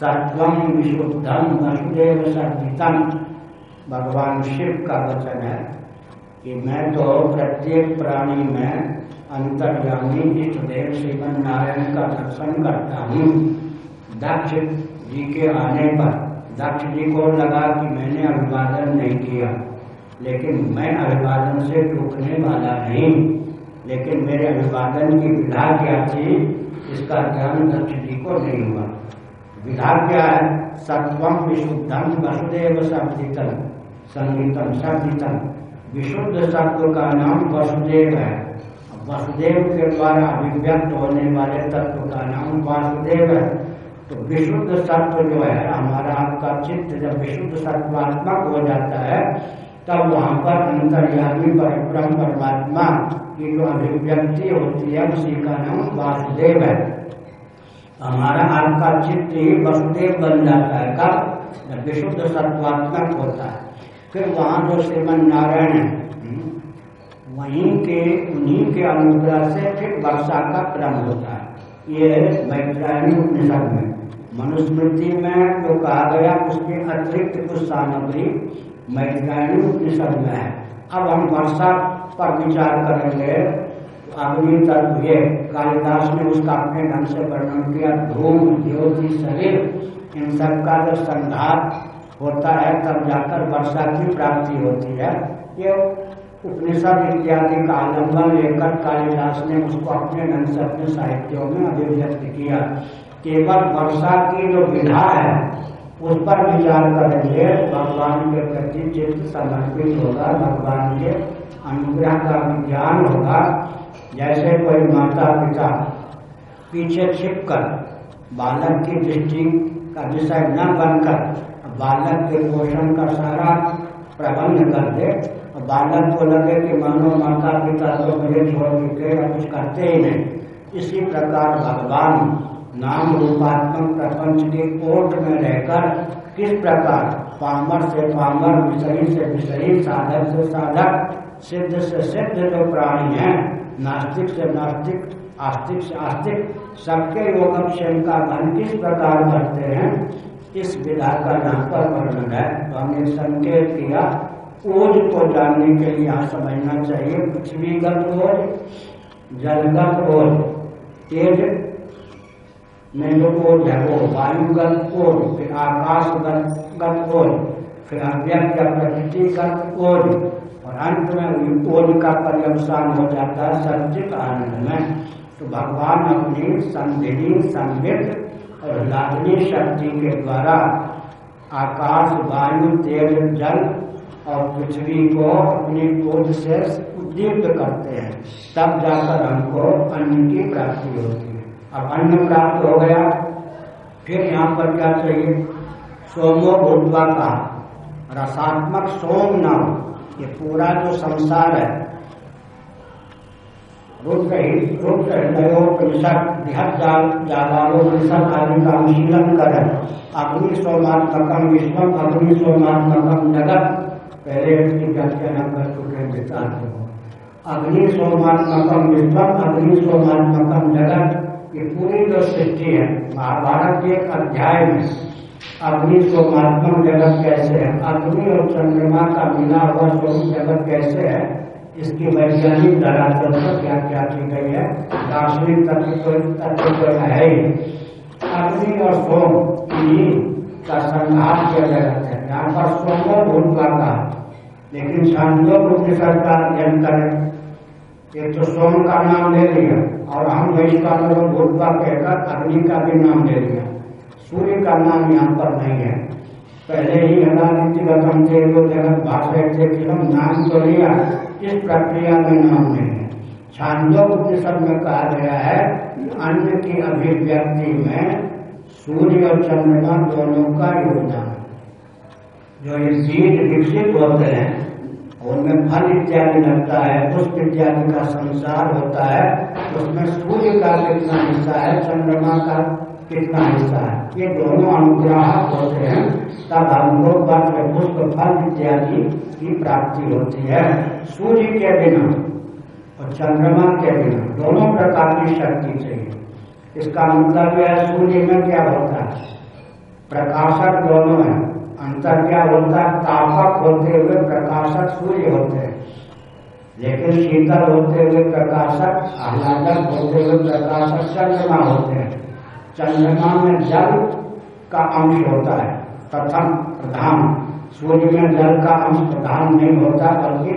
सत्वम विशुद्धम वसुदेव सर्जितम भगवान शिव का वचन है कि मैं तो प्रत्येक प्राणी में अंतर्यामी इष्ट देव श्रीमन नारायण का दर्शन करता हूँ। दक्ष जी के आने पर, दक्ष जी को लगा कि मैंने अभिवादन नहीं किया, लेकिन मैं अभिवादन से टूटने वाला नहीं। लेकिन मेरे अभिवादन की विधा क्या थी इसका ज्ञान दक्ष जी को नहीं हुआ। विधा क्या है सत्वम विशुद्धम वसुदेव संगीतम संगीतम संगीतम विशुद्ध सत्व का नाम वसुदेव है। वासुदेव के द्वारा अभिव्यक्त होने वाले तत्व का नाम वासुदेव है। तो विशुद्ध सत्व जो है, हमारा आपका चित्त जब विशुद्ध सत्वात्मक हो जाता है, तब वहाँ पर अंतर्यामी परिक्रम परमात्मा की जो अभिव्यक्ति होती है, उसी का नाम वासुदेव है। हमारा आपका चित्त ही वसुदेव बन जाता है, कब? विशुद्ध सत्वात्मक होता है। फिर वहाँ जो श्रीमन नारायण है वहीं के उन्हीं के अनुग्रह से फिर वर्षा का क्रम होता है। ये मैत्रायणी उपनिषद में। मनुस्मृति में जो कहा गया, उसके अतिरिक्त कुछ सामग्री मैत्रायणी उपनिषद में है। अब हम वर्षा पर विचार करेंगे। अग्नि तत्व ये कालिदास ने उसका अपने ढंग से वर्णन किया, धूम, ज्योति, शरीर, इन सब का जो संघात होता है, तब जाकर वर्षा की प्राप्ति होती है। ये उपनिषद इत्यादि का आलंबन लेकर कालिदास ने उसको अपने ढंग से अपने साहित्यों में अभिव्यक्त किया। केवल वर्षा की जो विधा है, उस पर विचार करेंगे, भगवान के प्रति चित्त समर्पित होगा, भगवान के अनुग्रह का ज्ञान होगा। जैसे कोई माता पिता पीछे छिप कर बालक की दृष्टि का विषय न बनकर बालक के पोषण का सारा प्रबंध कर दे बालक को लगे कि मानो माता पिता तो मुझे छोड़ के कुछ करते ही नहीं। इसी प्रकार भगवान नाम रूपात्मक प्रपंच के कोट में रहकर किस प्रकार पामर से पामर विषयी से विषयी साधक से साधक, सिद्ध से सिद्ध जो प्राणी है, नास्तिक से नास्तिक, आस्तिक से आस्तिक, सबके योगक्षेम का मन किस प्रकार करते हैं, इस विधा का यहाँ पर वर्णन है। तो हमने संकेत किया ओज को जानने के लिए यहाँ समझना चाहिए। पृथ्वीगत ओज जलगत ओज तेज में जो ओज है वो वायुगत ओज फिर आकाशगत ओज फिर अव्यक्त प्रकृतिगत ओज और अंत में ओज का पर्यवसान हो जाता है सचित आनंद में। तो भगवान अपनी संधिनी संवित और लादनी शक्ति के द्वारा आकाश, वायु, तेज, जल और पृथ्वी को अपनी ओज से उद्दीप्त करते हैं, तब जाकर हमको अन्न की प्राप्ति होती है। अब अन्न प्राप्त हो गया, फिर यहाँ पर क्या चाहिए? सोमो भूतवा का रसात्मक सोम नाम, ये पूरा जो संसार है अग्नि सोमात्मकम विश्वम अग्नि सोमात्मकम जगत पहले इसकी व्याख्या हम कर चुके हैं, विस्तार से। अग्नि सोमात्मकम विश्वम अग्नि सोमात्मकम जगत, ये पूरी जो सृष्टि है महाभारत के अध्याय में, अग्नि सोमात्मक जगत कैसे है, अग्नि और चंद्रमा का मिला हुआ स्वरूप जगत कैसे है, इसकी वैज्ञानिक धरातल पर क्या क्या की गई है। दार्शनिक तत्व तो तत्व तो है ही। अग्नि और सोम का संघात किया जगत है। यहाँ पर सोमो भूतवा का लेकिन छांदो उपनिषद का अध्ययन करें एक तो सोम का नाम ले लिया और हम वैश्वानर भूतवा कहकर अग्नि का भी नाम ले लिया सूर्य का नाम यहाँ पर नहीं है पहले ही अनादित्यगतम थे वो जगत भाषा थे कि हम नाम तो लिया इस प्रक्रिया में नाम नहीं है छांदो उपनिषद में कहा गया है अन्न की अभिव्यक्ति में सूर्य और चंद्रमा दोनों का योगदान। जो ये विकसित होते हैं, उनमें फल इत्यादि लगता है, पुष्प इत्यादि का संसार होता है, उसमें सूर्य का कितना हिस्सा है, चंद्रमा का कितना हिस्सा है, ये दोनों अनुग्राहक होते हैं, तब हमको पत्र, पुष्प, फल इत्यादि की प्राप्ति होती है, सूर्य के बिना और चंद्रमा के बिना, दोनों प्रकार की शक्ति चाहिए। इसका मतलब है, सूर्य में क्या होता है? प्रकाशक दोनों है। अंतर क्या होता है? तापक होते हुए प्रकाशक सूर्य होते हैं। लेकिन शीतल होते हुए प्रकाशक, आह्लादक होते हुए प्रकाशक चंद्रमा होते हैं। चंद्रमा में जल का अंश होता है। प्रथम प्रधान। सूर्य में जल का अंश प्रधान नहीं होता, बल्कि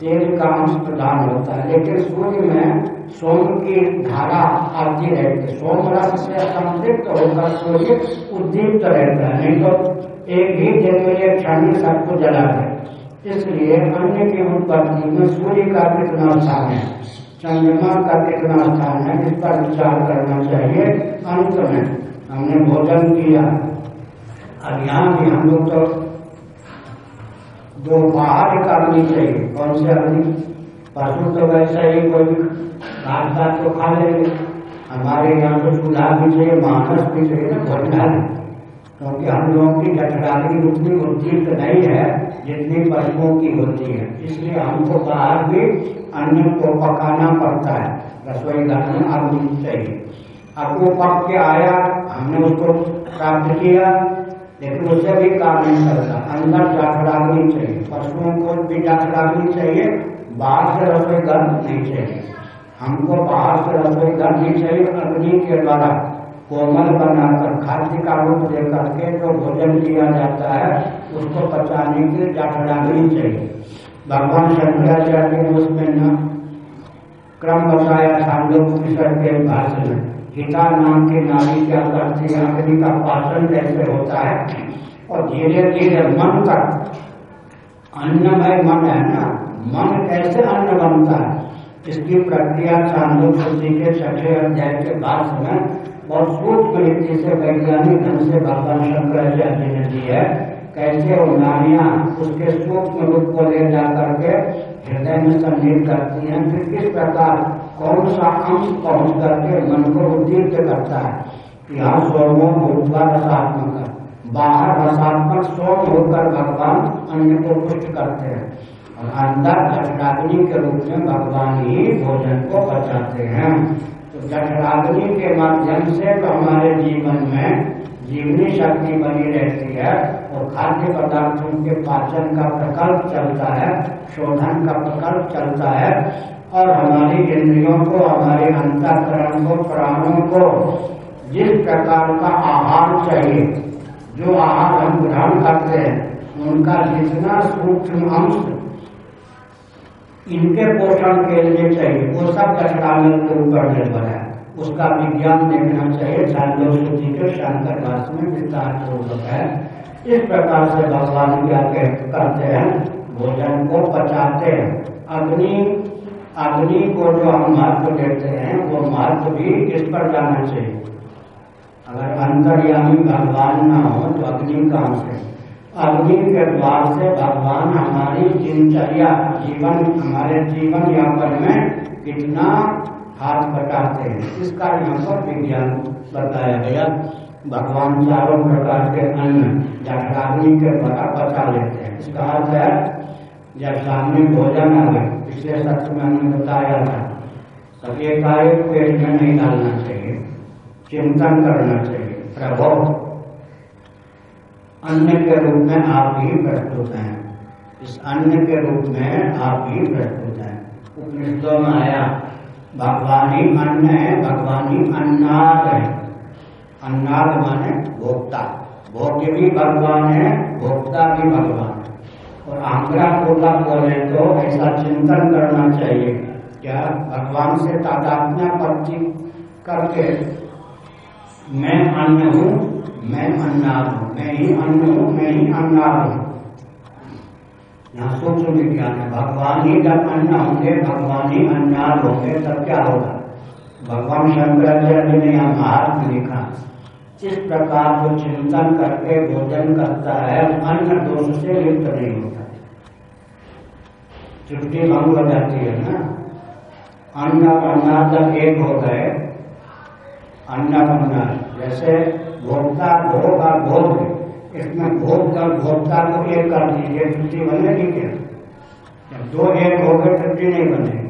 तेल का अंश प्रधान होता है। लेकिन सूर्य में सोम की धारा आती रहती है। सोम रस से संतृप्त होकर सूर्य उद्दीप्त रहता है। नहीं तो एक ही दिन में एक क्षण सबको जला है इसलिए अन्य की उत्पत्ति में सूर्य का कितना स्थान है, चंद्रमा का कितना स्थान है, इस पर विचार करना चाहिए। अंत में हमने भोजन किया। अब यहाँ भी हम लोग तो दो बाहर का अग्नि चाहिए। कौन से अग्नि पशु तो वैसे ही कोई घास घास तो खा लेंगे। हमारे यहाँ तो चूल्हा भी चाहिए मानस भी चाहिए ना भोजन। क्योंकि हम लोगों की जठराग्नि उतनी उद्दीप्त नहीं है, जितनी पशुओं की होती है। इसलिए हमको बाहर भी अन्न को पकाना पड़ता है, रसोई घर में अग्नि चाहिए अब वो पक के आया, हमने उसको प्राप्त किया, लेकिन उससे भी काम नहीं करता। अंदर जाखड़ाग्नि चाहिए। पशुओं को भी जाखड़ाग्नि चाहिए, बाहर से रसोई घर नहीं चाहिए। हमको बाहर से रसोई घर नहीं चाहिए, अग्नि के द्वारा। कोमल बनाकर खाद्य का रूप दे करके जो भोजन किया जाता है, उसको पचाने के जाठड़ाग्नि चाहिए। भगवान शंकराचार्य ने उसमें न क्रम बताया सांडोपनिषद के भाषण में। गीता नाम की नारी क्या करती है अग्नि का पाचन कैसे होता है, और धीरे धीरे मन का अन्नमय मन है ना, मन कैसे अन्न बनता है? इसकी प्रक्रिया चांदो के छठे अध्याय के बाद में सूक्ष्म रीति से वैज्ञानिक ढंग से भगवान शंकराचार्य ने दी है, कैसे वो नारियाँ उसके सूक्ष्म रूप को ले जा करके हृदय में संजीत करती हैं, फिर किस प्रकार कौन सा अंश पहुँच करके मन को उद्दीप्त करता है? यहाँ सोमो भूतवा रसात्मक बाहर रसात्मक सोम होकर भगवान अन्य को पुष्ट करते हैं और अंदर जठराग्नि के रूप में भगवान ही भोजन को बचाते हैं। जठराग्नि के माध्यम से तो हमारे जीवन में जीवनी शक्ति बनी रहती है और खाद्य पदार्थों के पाचन का प्रकल्प चलता है शोधन का प्रकल्प चलता है और हमारी इंद्रियों को हमारे अंतकरण को प्राणों को जिस प्रकार का आहार चाहिए जो आहार हम ग्रहण करते हैं उनका जितना सूक्ष्म अंश इनके पोषण के लिए चाहिए वो सब कचरालन के ऊपर निर्भर है। उसका विज्ञान देखना चाहिए छांदोग्य के शंकर भाष में विस्तार पूर्वक है। इस प्रकार से भगवान क्या करते हैं, भोजन को पचाते हैं। अग्नि अग्नि को जो हम महत्व देते हैं, वो महत्व भी इस पर जाना चाहिए। अगर अंतर्यामी भगवान न हो तो अग्नि कहाँ से? अग्नि के द्वार से भगवान हमारी दिनचर्या, जीवन, हमारे जीवन यापन में कितना हाथ बटाते हैं। इसका यहाँ पर विज्ञान बताया गया। भगवान चारों प्रकार के अन्न जठराग्नि के द्वारा बचा लेते हैं। इसका अर्थ है, जब सामने भोजन आ गए पिछले सत्र में हमने बताया था, तब एकाएक पेट में नहीं डालना चाहिए, चिंतन करना चाहिए। प्रभु अन्न के रूप में आप ही प्रस्तुत हैं। इस अन्न के रूप में आप ही प्रस्तुत हैं। उपनिषदों में आया भगवान ही अन्न है भगवान ही अन्नाद है। अन्नाद माने भोक्ता। भोग्य भी भगवान है, भोक्ता भी भगवान। है और आंकड़ा पूर्वक बोले तो ऐसा चिंतन करना चाहिए। क्या भगवान से तादात्म्य पर्ची करके मैं अन्न हूँ, मैं अन्नाद हूँ। मैं ही अन्न हूँ, मैं ही अन्नाद हूँ। यहाँ सूक्ष्म विज्ञान है, भगवान ही अन्न होंगे, भगवान ही अन्नाद होंगे, तब क्या होगा? भगवान शंकराचार्य ने यहाँ महात्म लिखा इस प्रकार जो चिंतन करके भोजन करता है, अन्न दोष से लिप्त नहीं होता। चुटकी भंग हो जाती है ना? अन्न अन्नाद एक हो गए अन्न अन्नपूर्णा जैसे भोक्ता भोग और भोग इसमें भोग कर भोक्ता को एक कर दीजिए तृप्ति बनेगी क्या? जब दो एक हो गए तृप्ति नहीं बनेगी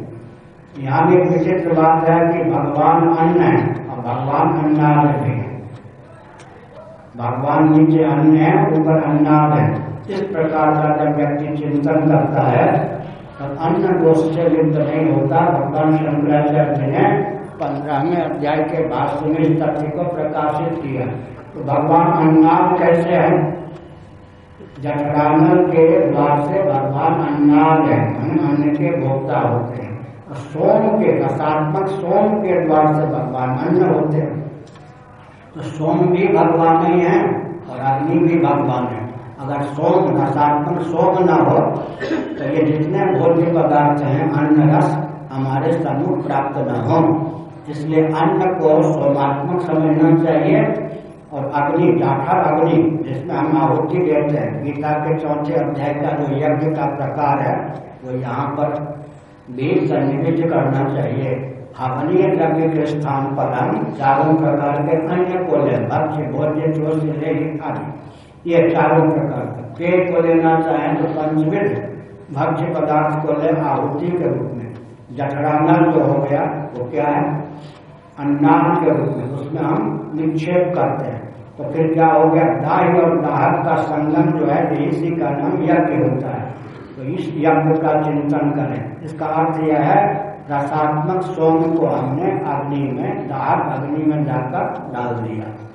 यहाँ भी विचित्र बात है कि भगवान अन्न है, और भगवान अन्नाद है। भगवान नीचे अन्न है, ऊपर अन्नाद है। इस प्रकार का जब व्यक्ति चिंतन करता है तो अन्न दोष से लिप्त नहीं होता। भगवान शंकराचार्य ने पंद्रहवें अध्याय के भाष्य में इस तथ्य को प्रकाशित किया। तो भगवान अन्नाद कैसे है? जठरानल के द्वार से भगवान अन्नाद है। अन्न के भोक्ता होते हैं। और सोम के, रसात्मक सोम के द्वार से भगवान अन्न होते हैं। तो सोम भी भगवान ही है और अग्नि भी भगवान है। अगर सोम, रसात्मक सोम न हो तो ये जितने भोज्य पदार्थ हैं अन्न रस हमारे सम्मुख प्राप्त न हो। इसलिए अन्न को सोमात्मक समझना चाहिए। और अग्नि जाठर अग्नि जिसमें हम आहुति देते हैं। गीता के चौथे अध्याय का जो यज्ञ का प्रकार है, वो यहाँ पर भी सन्निविष्ट करना चाहिए। हवनीय द्रव्य के स्थान पर हम चारों प्रकार के अन्य को ले भोज्य चोष ले आदि, ये चारों प्रकार के पेट को लेना चाहें तो पंचविध भक्ष्य पदार्थ को ले आहुति के रूप में। जठरानल जो हो गया, वो क्या है? अन्नान के रूप में, उसमें हम निक्षेप करते हैं। तो फिर क्या हो गया? दाह और दाहक का संगम जो है इसी का नाम यज्ञ होता है। तो इस यज्ञ का चिंतन करें। इसका अर्थ यह है, रसात्मक सोम को हमने अग्नि में, दाहक अग्नि में जाकर डाल दिया।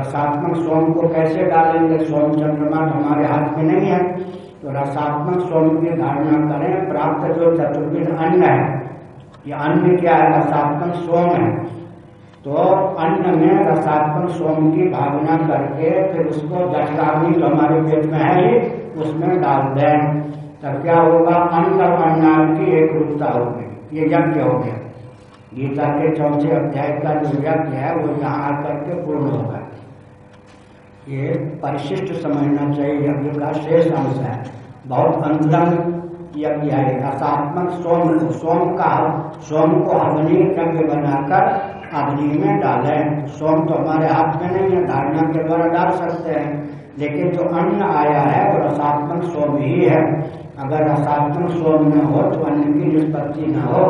रसात्मक सोम को कैसे डालेंगे? सोम चंद्रमा हमारे हाथ में नहीं है। तो रसात्मक सोम की धारणा करें, प्राप्त जो चतुर्विध अन्न है ये अन्न क्या है? रसात्मक सोम है। तो अन्न में रसात्मक सोम की भावना करके फिर उसको जठराग्नि जो हमारे पेट में है ही उसमें डाल दें। तब क्या होगा? अन्न और अन्नाद की एक रूपता होगी ये यज्ञ हो गया। गीता के चौथे अध्याय का जो यज्ञ है, वो यहाँ आकर के पूर्ण होगा ये परिशिष्ट समझना चाहिए यज्ञ का शेष अंश है। बहुत अंतरंग यज्ञ है रसात्मक सोम सोम का सोम को अग्नि यज्ञ बनाकर अग्नि में डालें, सोम तो हमारे हाथ में नहीं है धारणा के द्वारा डाल सकते हैं लेकिन जो अन्न आया है वो रसात्मक सोम ही है। अगर रसात्मक सोम न हो तो अन्न की निष्पत्ति न हो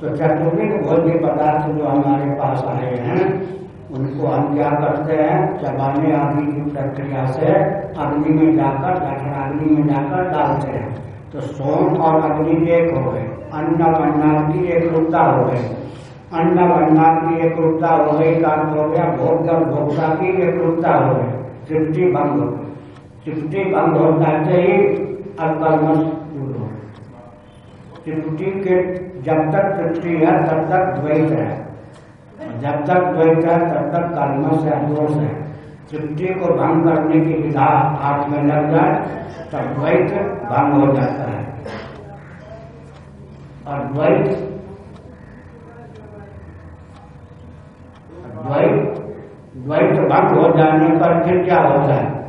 तो चतुर्विक भोज्य पदार्थ जो हमारे पास आए हैं, उनको हम क्या करते हैं? चबाने आदि की प्रक्रिया से अग्नि में जाकर दक्षिणाग्नि में जाकर डालते हैं। तो सोम और अग्नि एक हो गए, अन्न वन्नाद की एक रूपता हो गई अन्न वन्नाद की एक रूपता हो गई का हो गया, भोग और भोक्ता की एक रूपता हो गई सृष्टि भंग सृष्टि भंग हो जाते ही अकर्म शुरू हो सृष्टि के, जब तक सृष्टि है, तब तक द्वैत है। जब तक द्वैत है, तब तक कर्म से दोष है। सृष्टि को भंग करने की विधा हाथ में लग जाए, तब द्वैत भंग हो जाता है। और द्वैत द्वैत द्वैत भंग हो जाने पर फिर क्या होता है?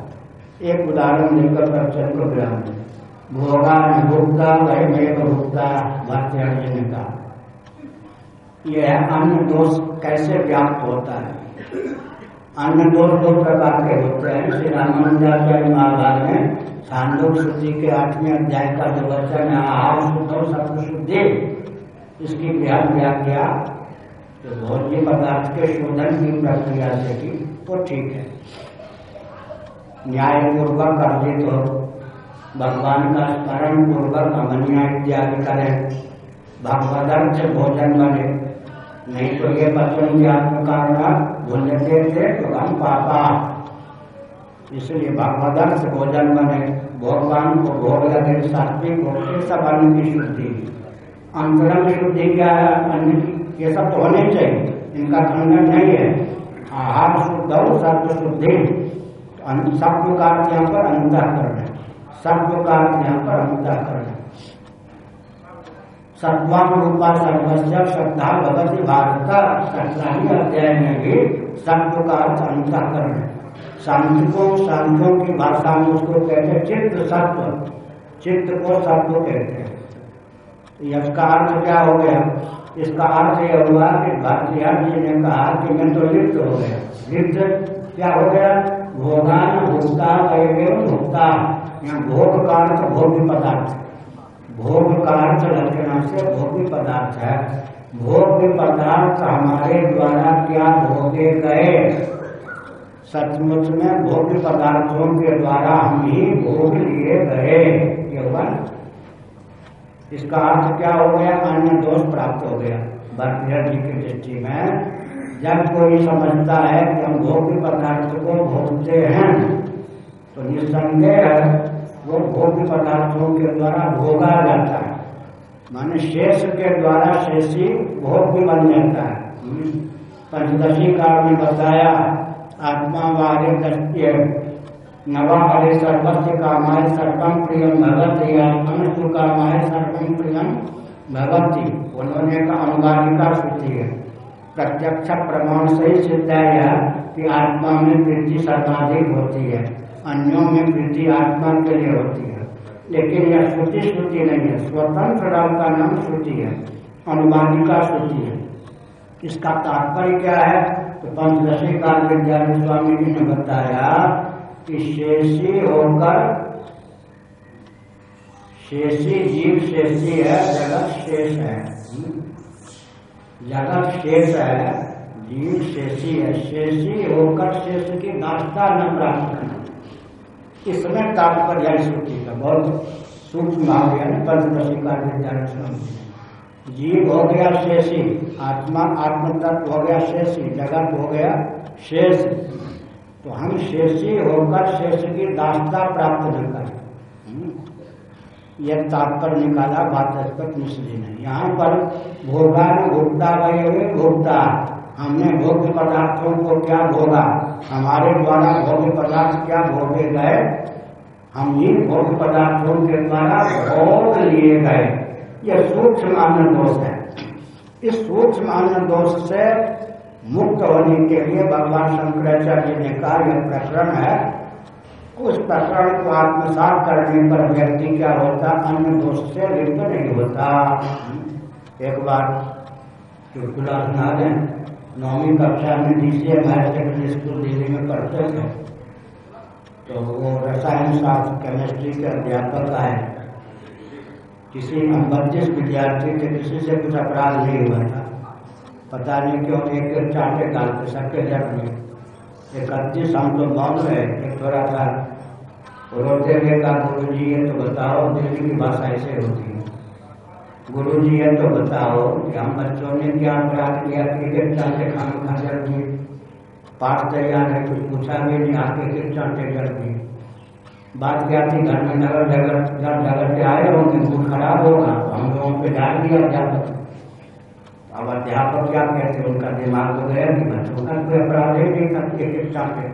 एक उदाहरण देकर प्रश्न को ग्रहण भोगा भुगता वही में भुगता भक्ति ने कहा यह अन्य दोष कैसे व्याप्त होता है? अन्य दोष दो प्रकार के होते हैं श्री रामानुजाचार्य महाभारत में छांदोग शुद्धि के आठवें अध्याय का जो वचन है आहार शुद्ध सत्य शुद्धि इसकी बृहद व्याख्या तो भोज्य पदार्थ के शोधन की प्रक्रिया से की तो ठीक है। न्याय पूर्वक अर्जित हो, भगवान का स्मरण पूर्वक अमन्या इत्यादि करें। भगवदर्थ भोजन बने, नहीं तो ये पचन की भूलते थे तो हम पापा इसलिए भगवदर्थ भोजन बने। भगवान को भोग लगे, सात्विक भोग से सब अन्न की शुद्धि। अंतरंग शुद्धि क्या है? अन्न की ये सब तो होने चाहिए। इनका खंडन नहीं है। आहार शुद्ध और सत्व शुद्धि। सत्व का यहाँ पर अंतः सत्व का यहाँ पर अंतः करना सत्वान रूपा सर्वस्व श्रद्धा भगवती भारत सत्राही अध्याय में भी सत्व का अर्थ अंतकरण सांख्यिकों सांख्यों की भाषा में उसको कहते हैं चित्त सत्व चित्त को सत्व कहते हैं इसका अर्थ क्या हो गया इसका अर्थ यह हुआ कि भारतीय जी ने कहा कि मैं तो लिप्त हो गया लिप्त क्या हो गया भोगान भोक्ता भोक्ता यहाँ भोग का अर्थ भोग्य पदार्थ भोग का अर्थ लक्षण से भोग्य पदार्थ है। भोग्य पदार्थ हमारे द्वारा क्या भोगे गए? सचमुच में भोग्य पदार्थों के द्वारा हम ही भोग लिए गए। हुआ। इसका अर्थ क्या हो गया? अन्य दोष प्राप्त हो गया। भरतीय जी की दृष्टि में जब कोई समझता है कि हम भोग्य पदार्थ को भोगते हैं तो निसंदेह वो भोग्य पदार्थों के द्वारा भोगा जाता है। माने शेष के द्वारा शेषी भोग्य बन जाता है। पंचदशी काल में बताया, आत्मा दृष्टि नवा हरे सर्वस्व कामाय सर्वम प्रियम भगवती आत्मा कामाय सर्वम प्रियम भगवती उन्होंने का अनुगारिका सूची है। प्रत्यक्ष प्रमाण से ही सिद्ध है कि आत्मा में वृद्धि सर्वाधिक होती है। अन्यों में वृद्धि आत्मा के लिए होती है। लेकिन यह श्रुति श्रुति नहीं है। स्वतंत्र राम का नाम श्रुति है। अनुमानिका श्रुति है। इसका तात्पर्य क्या है? तो पंचदशी काल विद्यालय स्वामी जी ने बताया कि शेषी होकर शेषी जीव शेषी है, जगत शेष है। जगत शेष है, जीव शेषी है। शेषी होकर शेष की नाश्ता न प्राप्त करना। इसमें तात्पर्य श्रुति का बहुत सूक्ष्म भाव है पंचदशी का विद्यार्थी जीव हो गया शेषी, आत्मा आत्म तत्व हो गया शेषी, जगत हो गया शेष। तो हम शेषी होकर शेष की दास्ता प्राप्त न करें। हम्म। यह तात्पर्य निकाला स्पष्ट मुस्लिम है यहाँ पर भोगा भोगता वही भोगता हमने भोग्य पदार्थों को क्या भोगा? हमारे द्वारा भोग्य पदार्थ क्या भोगे गए? हम इन भोग्य पदार्थों के द्वारा भोग लिए गए। यह सूक्ष्म आनंद दोष है। इस सूक्ष्म आनंद दोष से मुक्त होने के लिए भगवान शंकराचार्य जी ने कहा, यह प्रकरण है। उस प्रकरण को आत्मसात करने पर व्यक्ति क्या होता? अन्य दोष से लिप्त नहीं होता। एक बार चुटकुला सुना दें? नौवीं कक्षा में DCM higher secondary school Delhi में पढ़ते थे तो वो रसायन शास्त्र केमिस्ट्री के अध्यापक आए। किसी बत्तीस विद्यार्थी थे किसी से कुछ अपराध नहीं हुआ था। पता नहीं क्यों एक एक चाटे डालते सबके जग में। इकतीस हम तो मौन रहे थोड़ा सा रोते हुए कहा गुरु जी ये तो बताओ, दिल्ली की भाषा ऐसे होती है। गुरु जी ये तो बताओ कि हम बच्चों ने क्या अपराध किया क्रिकेट चांटे खाना खा जल दिए पाठ तैयार है कुछ पूछा भी नहीं, आके क्रिकेट चांटे जल दिए बात क्या थी? घर में नगर झगड़, जब झगड़ के आए होंगे मूड खराब होगा तो हम लोगों पे डाल दिया अध्यापक। अब अध्यापक क्या कहते उनका दिमाग तो गया कि बच्चों का कोई अपराध ही नहीं था क्रिकेट चांटे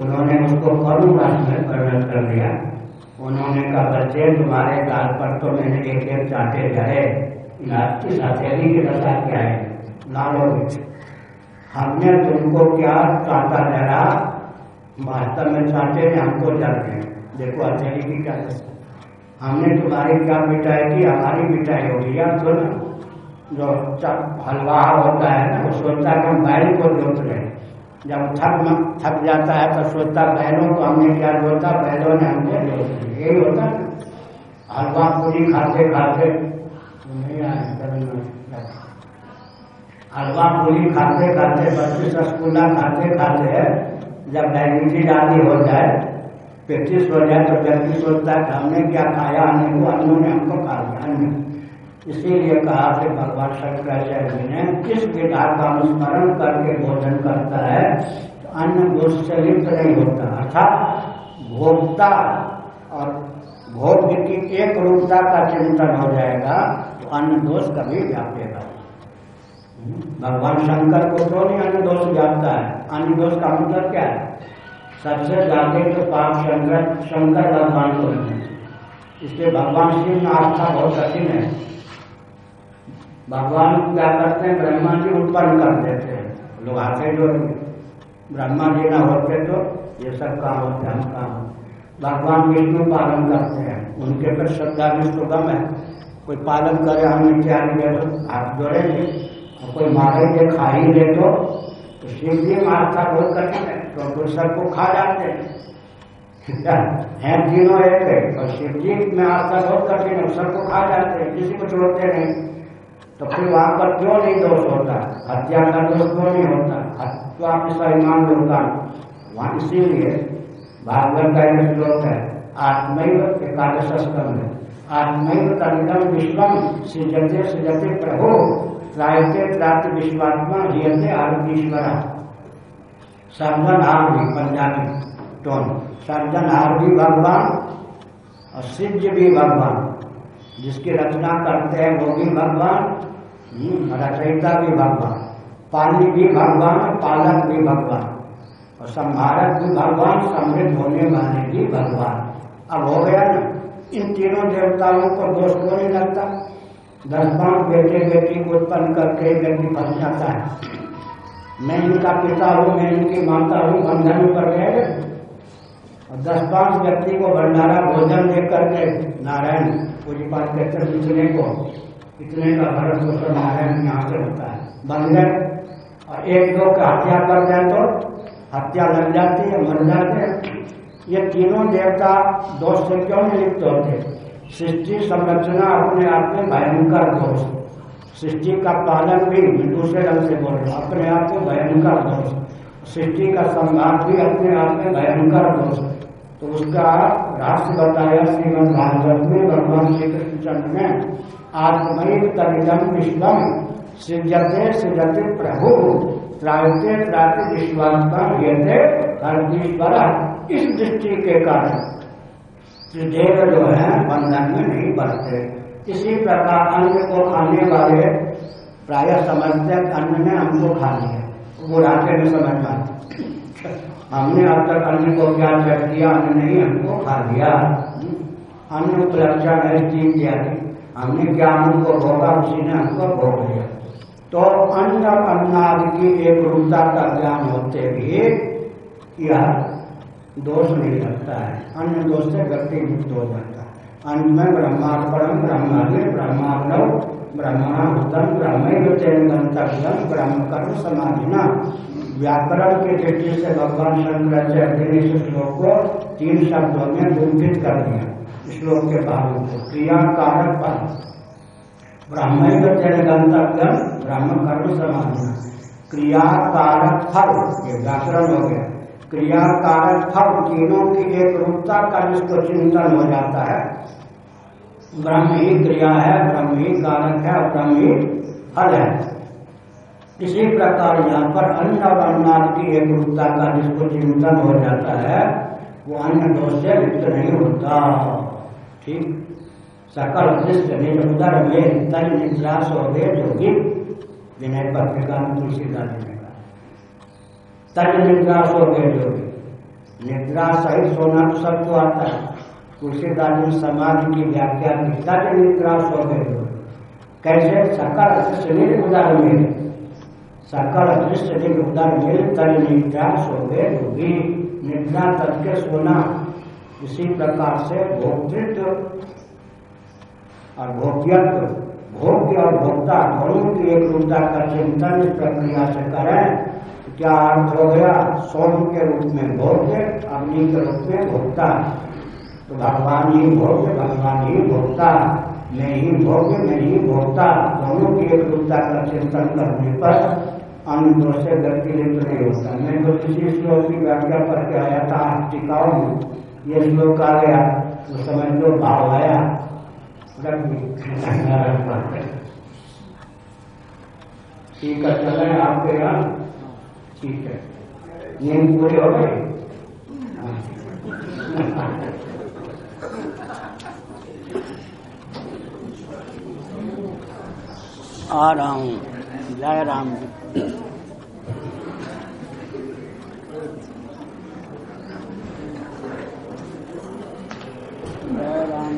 उन्होंने उसको करुण भाषा में परिणत कर दिया। उन्होंने कहा, बच्चे, तुम्हारे गाल पर तो मैंने एक एक चाटे गए इस हथेली की दशा क्या है? लालो हमने तुमको क्या चाटा जरा वास्तव में चाटे ने हमको जल गए देखो, हथेली की क्या दशा। हमने तुम्हारी क्या मिटाई की? हमारी मिटाई होगी या तो ना जो हलवा होता है ना, वो सोचता है कि हम बैल को जोत रहे जब थक थक जाता है तो सोचता बैलों को हमने क्या जोता बैलों ने हमने यही होता है। हलवा पूरी खाते खाते। हलवा पूरी खाते खाते, बच्चे रसगुल्ला खाते खाते जब डायबिटीज़ आदि हो जाए पेटिस हो जाए तो व्यक्ति सोचता है हमने क्या खाया अन्य को अन्यों ने हमको खा लिया अन्य इसीलिए कहा कि भगवान शंकराचार्य जी ने, किस विधा का अनुस्मरण करके भोजन करता है तो अन्य दोष से लिप्त नहीं होता। अर्थात भोक्ता और भोग की एक रूपता का चिंतन हो जाएगा तो अन्य दोष कभी व्यापेगा भगवान शंकर को तो नहीं अन्य दोष व्यापता है। अन्य दोष का मतलब क्या है? सबसे ज़्यादा तो पाप शंकर शंकर भगवान को इसलिए भगवान शिव में आस्था बहुत कठिन है। भगवान क्या करते हैं? ब्रह्मा जी उत्पन्न कर देते हैं। लोग आते जो ब्रह्मा जी ना होते तो ये सब काम होते, हम काम भगवान विष्णु पालन करते हैं। उनके पर श्रद्धा विष्णु कम है। कोई पालन करे हम इत्यादि दे दो हाथ जोड़ेंगे और कोई मारेंगे खा ही दे तो शिव जी में आस्था बहुत कठिन है। तो फिर सबको खा जाते हैं। हैं तीनों एक है। और शिव जी में आस्था बहुत कठिन है, सबको खा जाते हैं। किसी को छोड़ते नहीं। तो फिर वहाँ पर क्यों नहीं दोष होता? हत्या का दोष क्यों नहीं होता? हत्या ईमान होता। वहाँ इसीलिए भागवत का एक श्लोक है, आत्मैव एकादश स्कंद है। आत्मैव तनिदम विश्वम सृजते सृजते प्रभु त्रायते त्रात विश्वात्मा हियते आरोपीश्वर सर्जनहार भी पंजाबी टोन सर्जनहार भी भगवान और सिद्ध भी भगवान। जिसकी रचना करते हैं वो भी भगवान। रचयिता भी भगवान। पानी भी भगवान, पालक भी भगवान। और संभारक भी भगवान, समृद्ध होने वाले भी भगवान। अब हो गया ना, इन तीनों देवताओं को दोष क्यों नहीं लगता? दस पाँच बेटे बेटी को उत्पन्न करके व्यक्ति फंस जाता है। मैं इनका पिता हूँ, मैं इनकी माता हूँ, बंधन पर गए और दस पाँच व्यक्ति को भंडारा, भोजन दे करके नारायण पूरी बात कहते इतने को इतने का भरत तो नारायण यहाँ से होता है। बन गए। और एक दो का हत्या कर जाए तो हत्या लग जाती है, मर जाते हैं। ये तीनों देवता दोष से क्यों लिप्त होते सृष्टि संरचना अपने आप में भयंकर दोष। सृष्टि का पालन भी दूसरे ढंग से बोल रहा अपने आप में भयंकर दोष। सृष्टि का संभाग भी अपने आप में भयंकर दोष। तो उसका राष्ट्र बताया श्रीमद भागवत में, भगवान श्री कृष्ण चंद्र ने आत्मय तरिदम विश्वम सृजते सृजते प्रभु त्रायते त्राते विश्वात्मा यते हरदीश्वर इस दृष्टि के कारण त्रिदेव जो है, बंधन में नहीं बढ़ते इसी प्रकार अन्न को खाने वाले प्राय समझते अन्न ने हमको खा लिया। वो रास्ते में समझ पाते हमने अब तक अन्न को क्या चट दिया अन्न नहीं हमको खा लिया। अन्न उपलक्षण है दिया हमने अन्न को भोगा उसी ने हमको भोग लिया तो अन्न अन्नाद की एक रूपता का ज्ञान होते भी यह दोष नहीं लगता है। अन्य दोष से व्यक्ति मुक्त हो जाता है। अन्न में ब्रह्मार्पणम ब्रह्माग्नि ब्रह्माग्नव ब्रह्मणा भूतम ब्रह्म गंतव्यम ब्रह्म कर्म समाधिना। व्याकरण की दृष्टि से भगवान शंकराचार्य ने इस श्लोक को तीन शब्दों में गुंफित कर दिया। श्लोक के भागों को क्रिया कारक पर। ब्राह्मण तेरे गंतव्य ब्राह्मण कर्म समान क्रिया कारक फल, ये व्याकरण हो गया। क्रिया कारक फल, तीनों की एक रूपता का जिसको चिंतन हो जाता है। ब्रह्म ही क्रिया है, ब्रह्म ही कारक है ब्रह्म ही फल है। इसी प्रकार यहाँ पर अन्न और अन्नाद की एक रूपता का जिसको चिंतन हो जाता है, वो अन्य दोष से लिप्त नहीं होता। ठीक? सकल दृष्ट निरुदर में तन निद्रास हो जोगी विनय पत्रिका में तुलसीदास जी ने कहा तन निद्रास हो जोगी निद्रा सहित सोना तो सबको आता है। तुलसीदास जी समाज की व्याख्या की तन निद्रास हो गए। जोगी कैसे? सकल दृष्ट निरुदर में सकल दृष्ट निरुदर में तन निद्रास हो गए जोगी निद्रा करके सोना इसी प्रकार से भोक्तृत्व और भोग्यत्व, भोग्य और भोक्ता दोनों की एक रूपता का चिंतन इस प्रक्रिया से करें क्या अर्थ हो गया सोम के रूप में भोग्य, अग्नि के रूप में भोक्ता। तो भगवान ही भोग्य, भगवान ही भोक्ता, मैं ही भोग्य, मैं ही भोक्ता। दोनों की एक रूपता का चिंतन करने पर अन्य दोष से व्यक्ति लिप्त नहीं होता। मैं तो किसी श्लोक की व्याख्या करके आया था टिकाऊ ये श्लोक आ गया तो समझ लो भाव आया। ठीक है, चले आपके यहाँ ठीक है। नींद पूरी हो गई? आ रहा हूँ। जय राम। जी राम